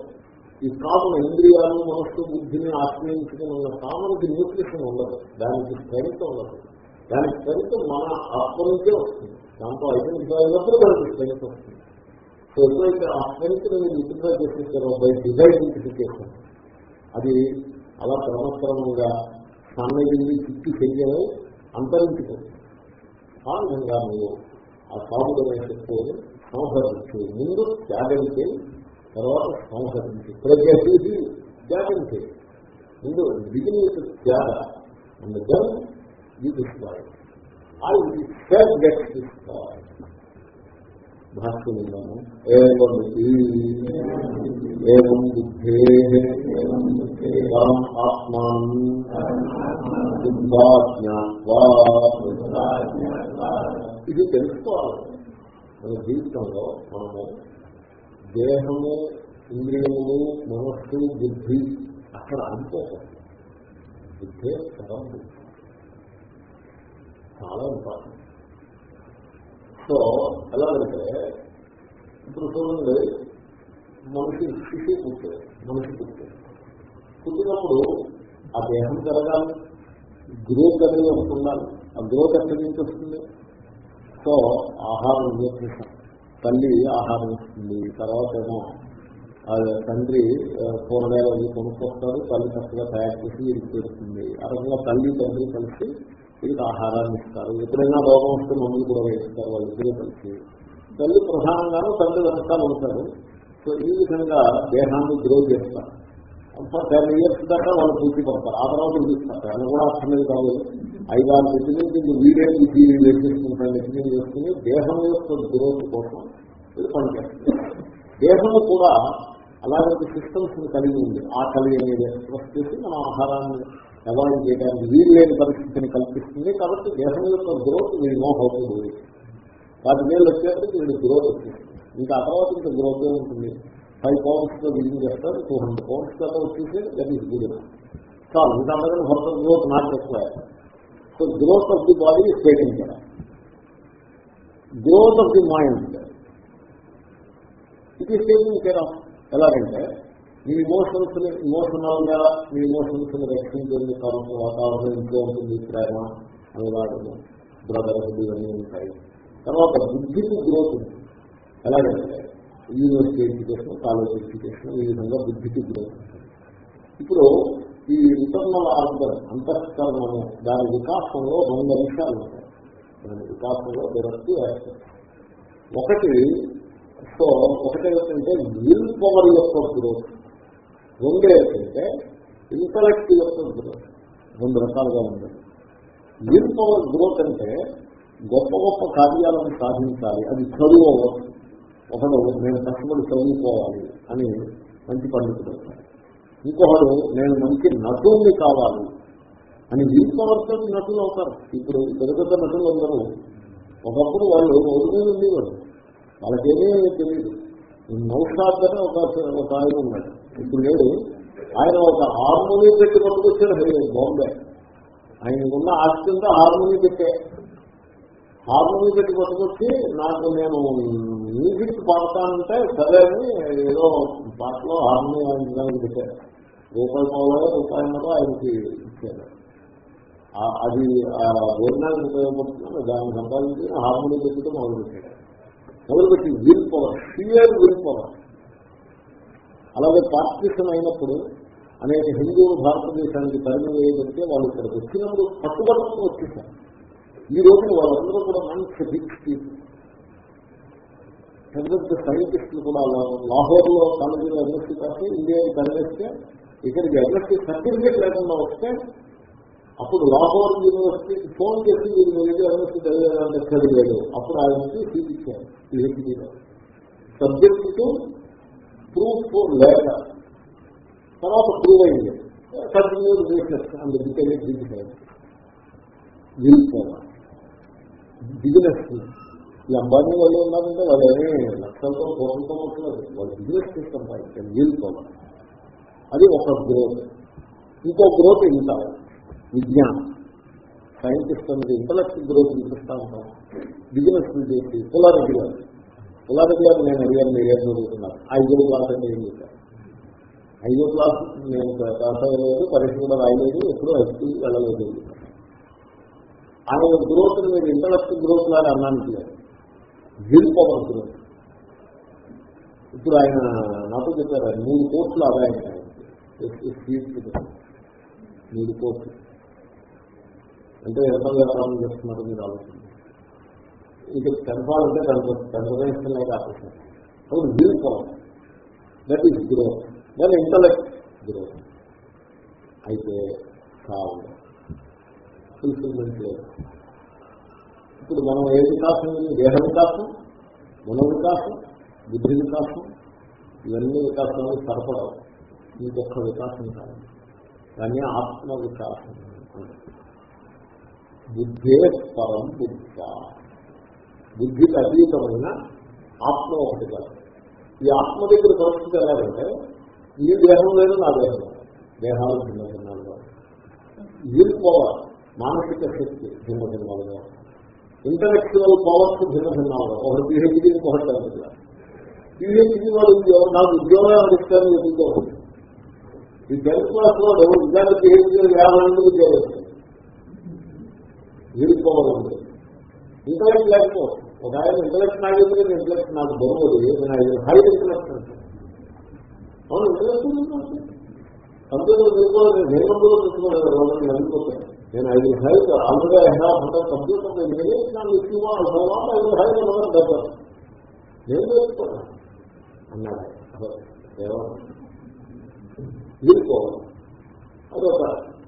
S1: ఈ కామన ఇంద్రియాలు మనస్సు బుద్ధిని ఆశ్రయించుకుని ఉన్న కామన్కి న్యూట్రిషన్ ఉండదు. దానికి స్ట్రెంగ్త్ ఉండదు. దానికి స్ట్రెంగ్త్ మన ఆత్మ నుంచే వస్తుంది. దాంతో ఐడెంటిఫై అయినప్పుడు దానికి స్ట్రెంగ్త్ వస్తుంది. సో ఎప్పుడైతే ఆ స్ట్రెంగ్త్ మీరు విత్డ్రా చేసేస్తారో బై డిజైడెంటిఫికేషన్ అది అలా క్రమక్రమంగా సన్నగిల్లి చిక్కి చెయ్యని అంతరించిపోతుంది. ఆ విధంగా మీరు ఆ సాగుదనే శక్తిని సంహరించు ముందు త్యాగం చేయి తర్వాత సంహరించి ప్రజేసి త్యాగం చేయి ముందు beginning Tyaga. And then you destroy self get భాష్యం విన్నాము ఏం బుద్ధే? ఇది తెలుసుకోవాలి. మన జీవితంలో మనము దేహము ఇంద్రియములు మనస్సు బుద్ధి అక్కడ అనుకోకూడదు బుద్ధే పరం బుద్ధి. చాలా ఇంపార్టెంట్ సో ఎలాగంటే ఇప్పుడు చూడండి మనిషి శిశువు పుట్టే మనిషి పుట్టే పుట్టినప్పుడు ఆ దేహం పెరగాలి గ్రోత్ అనేది ఒకటి ఉండాలి. ఆ గ్రోత్ ఎక్కడి నుంచి వస్తుంది? సో ఆహారం న్యూట్రిషన్ తల్లి ఆహారం ఇస్తుంది తర్వాత ఏమో తండ్రి కూరగాయలు అవి కొనుక్కొస్తారు తల్లి చక్కగా తయారు చేసి వీరికి పెడుతుంది. ఆ రకంగా తల్లి తండ్రి కలిసి వీరికి ఆహారాన్ని ఇస్తారు. ఎప్పుడైనా రోగం వస్తే మందులు కూడా వేస్తారు వాళ్ళిద్దరూ కలిసి. తల్లి ప్రధానంగానూ తండ్రి వెనకాల ఉంటారు. సో ఈ విధంగా దేహాన్ని గ్రో చేస్తారు. టెన్ ఇయర్స్ దాకా వాళ్ళు పూర్తి పడతారు. ఆ తర్వాత చూపిస్తారు అది కూడా అర్థమే కాదు. ఐదారు నెట్టి వీడే ఇది వేసేసుకుంటారు నెట్టి మీద దేహం యొక్క గ్రోత్ కోసం ఇది పనిచేస్తుంది. దేహం కూడా అలాంటి సిస్టమ్స్ కలిగి ఉంది. ఆ కలిగి అనేది చేసి మన ఆహారాన్ని అవాయిడ్ చేయడానికి వీలు లేని పరిస్థితిని కల్పిస్తుంది. కాబట్టి దేహం యొక్క గ్రోత్ వీడి మోహవుతుంది హౌ టు డూ వాటి మీద వచ్చేప్పటికి వీడి గ్రోత్ వచ్చేస్తుంది ఇంకా ఆ తర్వాత ఇంకా గ్రోత్ ఉంటుంది ఫైవ్ పౌండ్స్లో బిల్డింగ్ చేస్తారు టూ హండ్రెడ్ పౌండ్స్ దాకా వచ్చేసి దట్ ఈస్ గుడ్ చాలు ఇంకా అందరం ఫర్దర్ గ్రోత్ నాట్ ఎక్కువ so growth of the body is taking కదా growth of the mind it is taking care of ఎలాగంటే మీ ఇమోషన్స్ని ఇమోషనల్గా మీ ఇమోషన్స్ని రక్షించేందుకు కావాల్సిన వాతావరణం ఇంట్లో ఉంటుంది ప్రేమ అనురాగము బ్రదర్స్ ఇవన్నీ ఉంటాయి తర్వాత బుద్ధికి గ్రోత్ ఉంది ఎలాగంటే యూనివర్సిటీ ఎడ్యుకేషన్ కాలేజ్ ఎడ్యుకేషన్ ఈ విధంగా బుద్ధికి ఇప్పుడు ఈ ఇంటర్నల్ ఆర్గన్ అంతఃకరణము దాని వికాసంలో రెండు అంశాలు ఉంటాయి. దాని వికాసంలో డైరెక్ట్ ఒకటి సో ఒకటి ఏంటంటే విల్ పవర్ యొక్క గ్రోత్ రెండు ఏంటంటే ఇంటలెక్ట్ యొక్క గ్రోత్ రెండు రకాలుగా ఉంది విల్ పవర్ గ్రోత్ అంటే గొప్ప గొప్ప కార్యాలను సాధించాలి. అది చదువు అవ్వచ్చు. ఒకడు నేను కష్టపడి చదువుకోవాలి అని మంచి పండితుడు అవుతాడు ఇంకొకడు నేను మంచి నటుల్ని కావాలి అని విల్ నటులు అవుతారు. ఇప్పుడు పెద్ద పెద్ద నటులు అందరూ ఒకప్పుడు వాళ్ళు రోజు మీద ఉండేవారు. వాళ్ళకేమీ తెలియదు నౌషాద్ అని ఒక ఒక ఆయన ఉన్నాడు. ఇప్పుడు లేడు. ఆయన ఒక హార్మోనీ పెట్టి పట్టుకొచ్చాడు. హే, బాంబే. ఆయనకున్న ఆస్తింతో హార్మోనీ పెట్టే. హార్మోనీ పెట్టి పట్టుకొచ్చి నాకు నేను మ్యూజిక్ పాడతానంటే సరే అని ఏదో పాటలో హార్మోనీ వాయించడానికి పెట్టారు. రూపాయి పావులో రూపాయన్నర ఆయనకి ఇచ్చారు. అది ఆ భోజనానికి ఉపయోగపడుతుంది? దాన్ని సంపాదించి హార్మోనీ పెట్టుతో మొదలుపెట్టాడు మొదలుపెట్టి will power fear will power. అలాగే పార్టీషన్ అయినప్పుడు అనేక హిందువులు భారతదేశానికి తరిమి వేయబడితే వాళ్ళు ఇక్కడ వచ్చినప్పుడు పట్టుబడుతూ వచ్చేసారు. ఈ రోజున వాళ్ళందరూ కూడా మంచి బిగ్ స్పీచ్ పెద్ద సైంటిస్టులు కూడా అలా లాహోర్లో కాలేజీలో ఎంఎస్సీ కాస్తే ఇండియాకి తరలిస్తే ఇక్కడికి ఎంఎస్సీ సర్టిఫికేట్ లేకుండా వస్తే అప్పుడు లాహోర్ యూనివర్సిటీకి ఫోన్ చేసి మీరు వెళ్ళి ఎంఎస్సీ చదివేదాన్ని చదివాడు అప్పుడు ఆయనకి సీట్ ఇచ్చారు పిహెచ్డీలో సబ్జెక్ట్ టు ప్రూఫ్ లేక తర్వాత ప్రూవ్ అయింది. Continue research and detail digital business ఈ అంబానీ వాళ్ళు ఉన్నారంటే వాళ్ళు ఏమీ లక్షలతో పూర్వంతో మొట్టలేదు వాళ్ళు బిజినెస్ చేస్తాం పైకి వీలుకోవాలి అది ఒక గ్రోత్. ఇంకో గ్రోత్ ఇంత. విజ్ఞానం. సైంటిస్ట్ అనేది ఇంటలెక్ట్ గ్రోత్ చూపిస్తా ఉంటాం. బిజినెస్ చేసి పులారెడ్డి గారు పులారెడ్డి గారు నేను అడిగాను మీరు ఏం చదువుతున్నారు? ఐదో క్లాస్ అంటే ఏం చెప్పారు ఐదో క్లాస్ నేను క్లాస్ అవ్వలేదు పరీక్ష కూడా రాయలేదు ఎప్పుడూ హైస్కూల్ వెళ్ళలేదు. ఆయన గ్రోత్ మీరు ఇంటలెక్ట్ గ్రోత్ లాగా అన్నానికి లేదు విల్ ఇప్పుడు ఆయన నాతో చెప్పారు మూడు కోట్లు ఆదాయం మూడు కోట్లు. అంటే ఎంత వ్యవహారం చేస్తున్నారు మీరు ఆలోచన ఇది కన్ఫాలంటే కన్ఫర్మేషన్ లేక ఆలోచన అప్పుడు విల్ దట్ ఈస్ గ్రోత్ దాని ఇంటలెక్ట్ గ్రోత్ అయితే కావాలి. ఫుల్ఫిల్మెంట్ లేదు. ఇప్పుడు మనం ఏ వికాసం దేహ వికాసం మన వికాసం బుద్ధి వికాసం ఇవన్నీ వికాసాలు సరపడవు. ఇంకొక వికాసం కాదు. కానీ ఆత్మ వికాసం బుద్ధే పరం బుద్ధ. బుద్ధికి అతీతమైన ఆత్మ ఒకటి కాదు. ఈ ఆత్మ దగ్గర పరిస్థితి ఎలాగంటే ఈ దేహం లేదు నా దేహం లేదు. దేహాలు భిన్న భిన్నాలుగా. వీళ్ళు పవర్ మానసిక శక్తి భిన్న భిన్నాలుగా. ఇంటలెక్చువల్ పవర్స్ భిన్న భిన్నాలుగా ఒకటి పిహెచ్డి ఒకటి టెన్త్ పిహెచ్డి వాడు ఉద్యోగం నాకు ఉద్యోగం ఇస్తాను ఎందుకో ఈ టెన్త్ క్లాస్ వాడు ఇలాంటి పిహెచ్డి యాభై మంది ఉద్యోగం విల్ పవర్ ఉంది ఇంటలెక్ట్ లేకపోవచ్చు ఒక ఆయన ఇంటలెక్ట్ నాకు ఎందుకంటే ఇంటలెక్ట్ నాకు బొమ్మదు నేను ఆయన హైట్ ఇంటలెక్ట్ అంటే. అవును ఇంటలెక్ట్ కంప్యూటర్ తీసుకోవాలి నేను కంప్యూటర్ తీసుకోలేదు రోజులు నడిపోతాను నేను ఐదు height already I have hundred computer నాకు ఇచ్చిన ఐదు హైట్ అన్నది బెటర్ నేను తెలుసుకోను అన్నాడు వీడుకోవాలి అదొక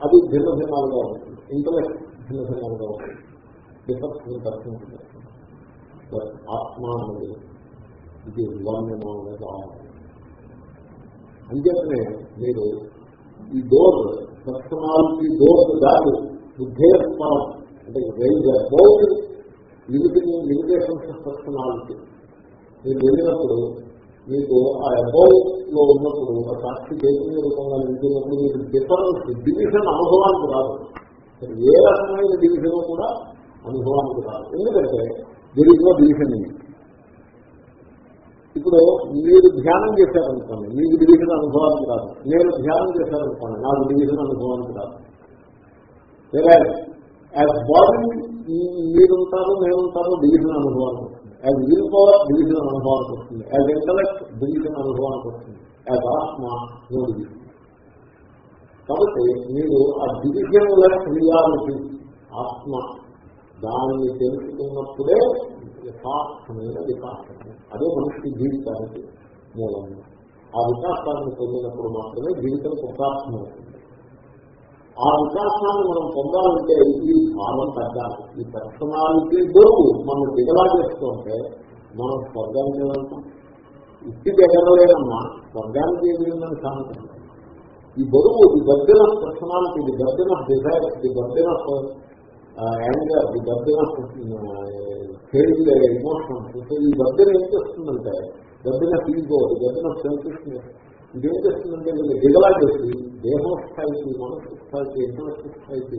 S1: అది భిన్న భిన్నాలుగా ఉంటుంది ఇంటలెక్ట్ భిన్న భిన్నాలుగా ఉంటుంది డిఫరెన్స్ దర్శించింది ఆత్మ అన్నది ఇది వర్ణమానగా అంచేతనే మీరు ఈ డోర్ పర్సనాలిటీ డోర్ దాటి బుద్ధేస్మరం అంటే rise about limiting limitations personality మీరు వెళ్ళినప్పుడు మీకు ఆ అబౌట్లో ఉన్నప్పుడు ఆ సాక్షి చైతన్య రూపంగా నిలిచినప్పుడు మీకు డిఫరెన్స్ డివిజన్ అనుభవానికి రాదు. ఏ రకమైన డివిజన్ కూడా అనుభవానికి రాదు. ఎందుకంటే దీనిలో డివిజన్ ఇప్పుడు మీరు ధ్యానం చేశారనుకోండి మీకు డివిజన్ అనుభవానికి రాదు. నేను ధ్యానం చేశారనుకోండి నాకు డివిజన్ అనుభవానికి రాదు. వేరే యాజ్ బాడీ మీరుంటారు నేనుంటారు డివిజన్ అనుభవానికి వస్తుంది. యాజ్ విల్ పవర్ డివిజన్ అనుభవానికి వస్తుంది. యాజ్ ఇంటలెక్ట్ డివిజన్ అనుభవానికి వస్తుంది. యాజ్ ఆత్మ నో డివిజన్ కాబట్టి మీరు ఆ డివిజన్ లెస్ రియాలిటీ ఆత్మ దానిని తెలుసుకున్నప్పుడే యథార్థమైన వికాసం అదే మనిషి జీవితానికి మూలము ఆ వికాసాన్ని పొందినప్పుడు మాత్రమే జీవితం కృతార్థం ఆ వికాసాన్ని మనం పొందాలంటే ఈ భావం తగ్గాలి. ఈ పర్సనాలిటీ బరువు మనం దిగలా చేస్తుంటే మనం స్వర్గానికి వెళ్తాం. ఇట్టి ఎగరలేదమ్మా స్వర్గానికి ఎదిరిందని సామెతం ఈ బరువు the burden personality the burden desire the burden anger the burden of fail emotions ఈ బర్డెన్ ఏం చేస్తుందంటే burden of ego the burden of selfishness ఇదేం చేస్తుందంటే వీళ్ళు దిగలా చేసి దేహం స్థాయికి మనస్సు స్థాయికి ఇంటర్నెట్ స్థాయికి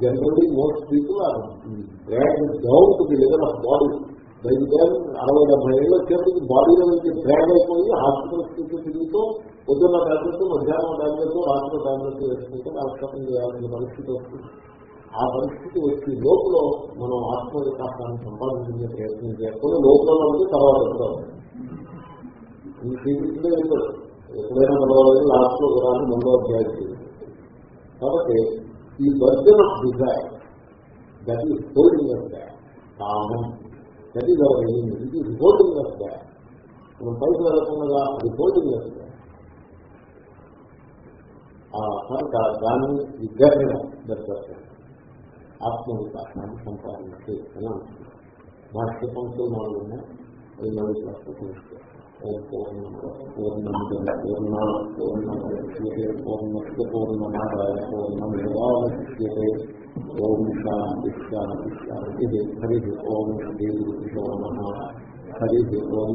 S1: generally most people are brand down to the level of body బయట అరవై డెబ్బై ఏళ్ళు వచ్చేప్పటికి బాడీలో నుంచి బ్రాండ్ అయిపోయి హాస్పిటల్ స్థితి తిరుగుతూ పొద్దున్న టాబ్లెట్ మధ్యాహ్నం టాబ్లెట్ రాత్రి టాబ్లెట్ వేసుకుంటే హాస్పిటల్ చేయాల్సిన పరిస్థితి వస్తుంది. ఆ పరిస్థితి వచ్చి లోపల మనం ఆత్మ వికాసాన్ని సంపాదించే ప్రయత్నం చేసుకుని లోపల ఉంటే తర్వాత ఎప్పుడో ఈ శ్రీకృష్ణుడే వెళ్ళదు ఎప్పుడైనా పర్వాలేదు లాస్ట్లో కూడా రెండో అధ్యాయం కాబట్టి ఈ burden of desire that is holding off that కామం that is our aim it is holding off that మనం పైకి వెళ్ళకుండా అది హోల్డింగ్ ఆఫ్ దాట్ కనుక దాన్ని విద్యార్థి దర్శనం ఆత్మ సంపాదించే అని అంటున్నాం భాష్య పంక్తులు నాలుగు ఉన్నాయి అది మనం మళ్ళీ ప్రస్తుతం పూర్ణముద్య పూర్ణమస్య పూర్ణమాదాయ పూర్ణమేవాశిష్యతే ఓం శాంతి శాంతి శాంతి హరి ఓం శ్రీ గురు నమ హరి ఓం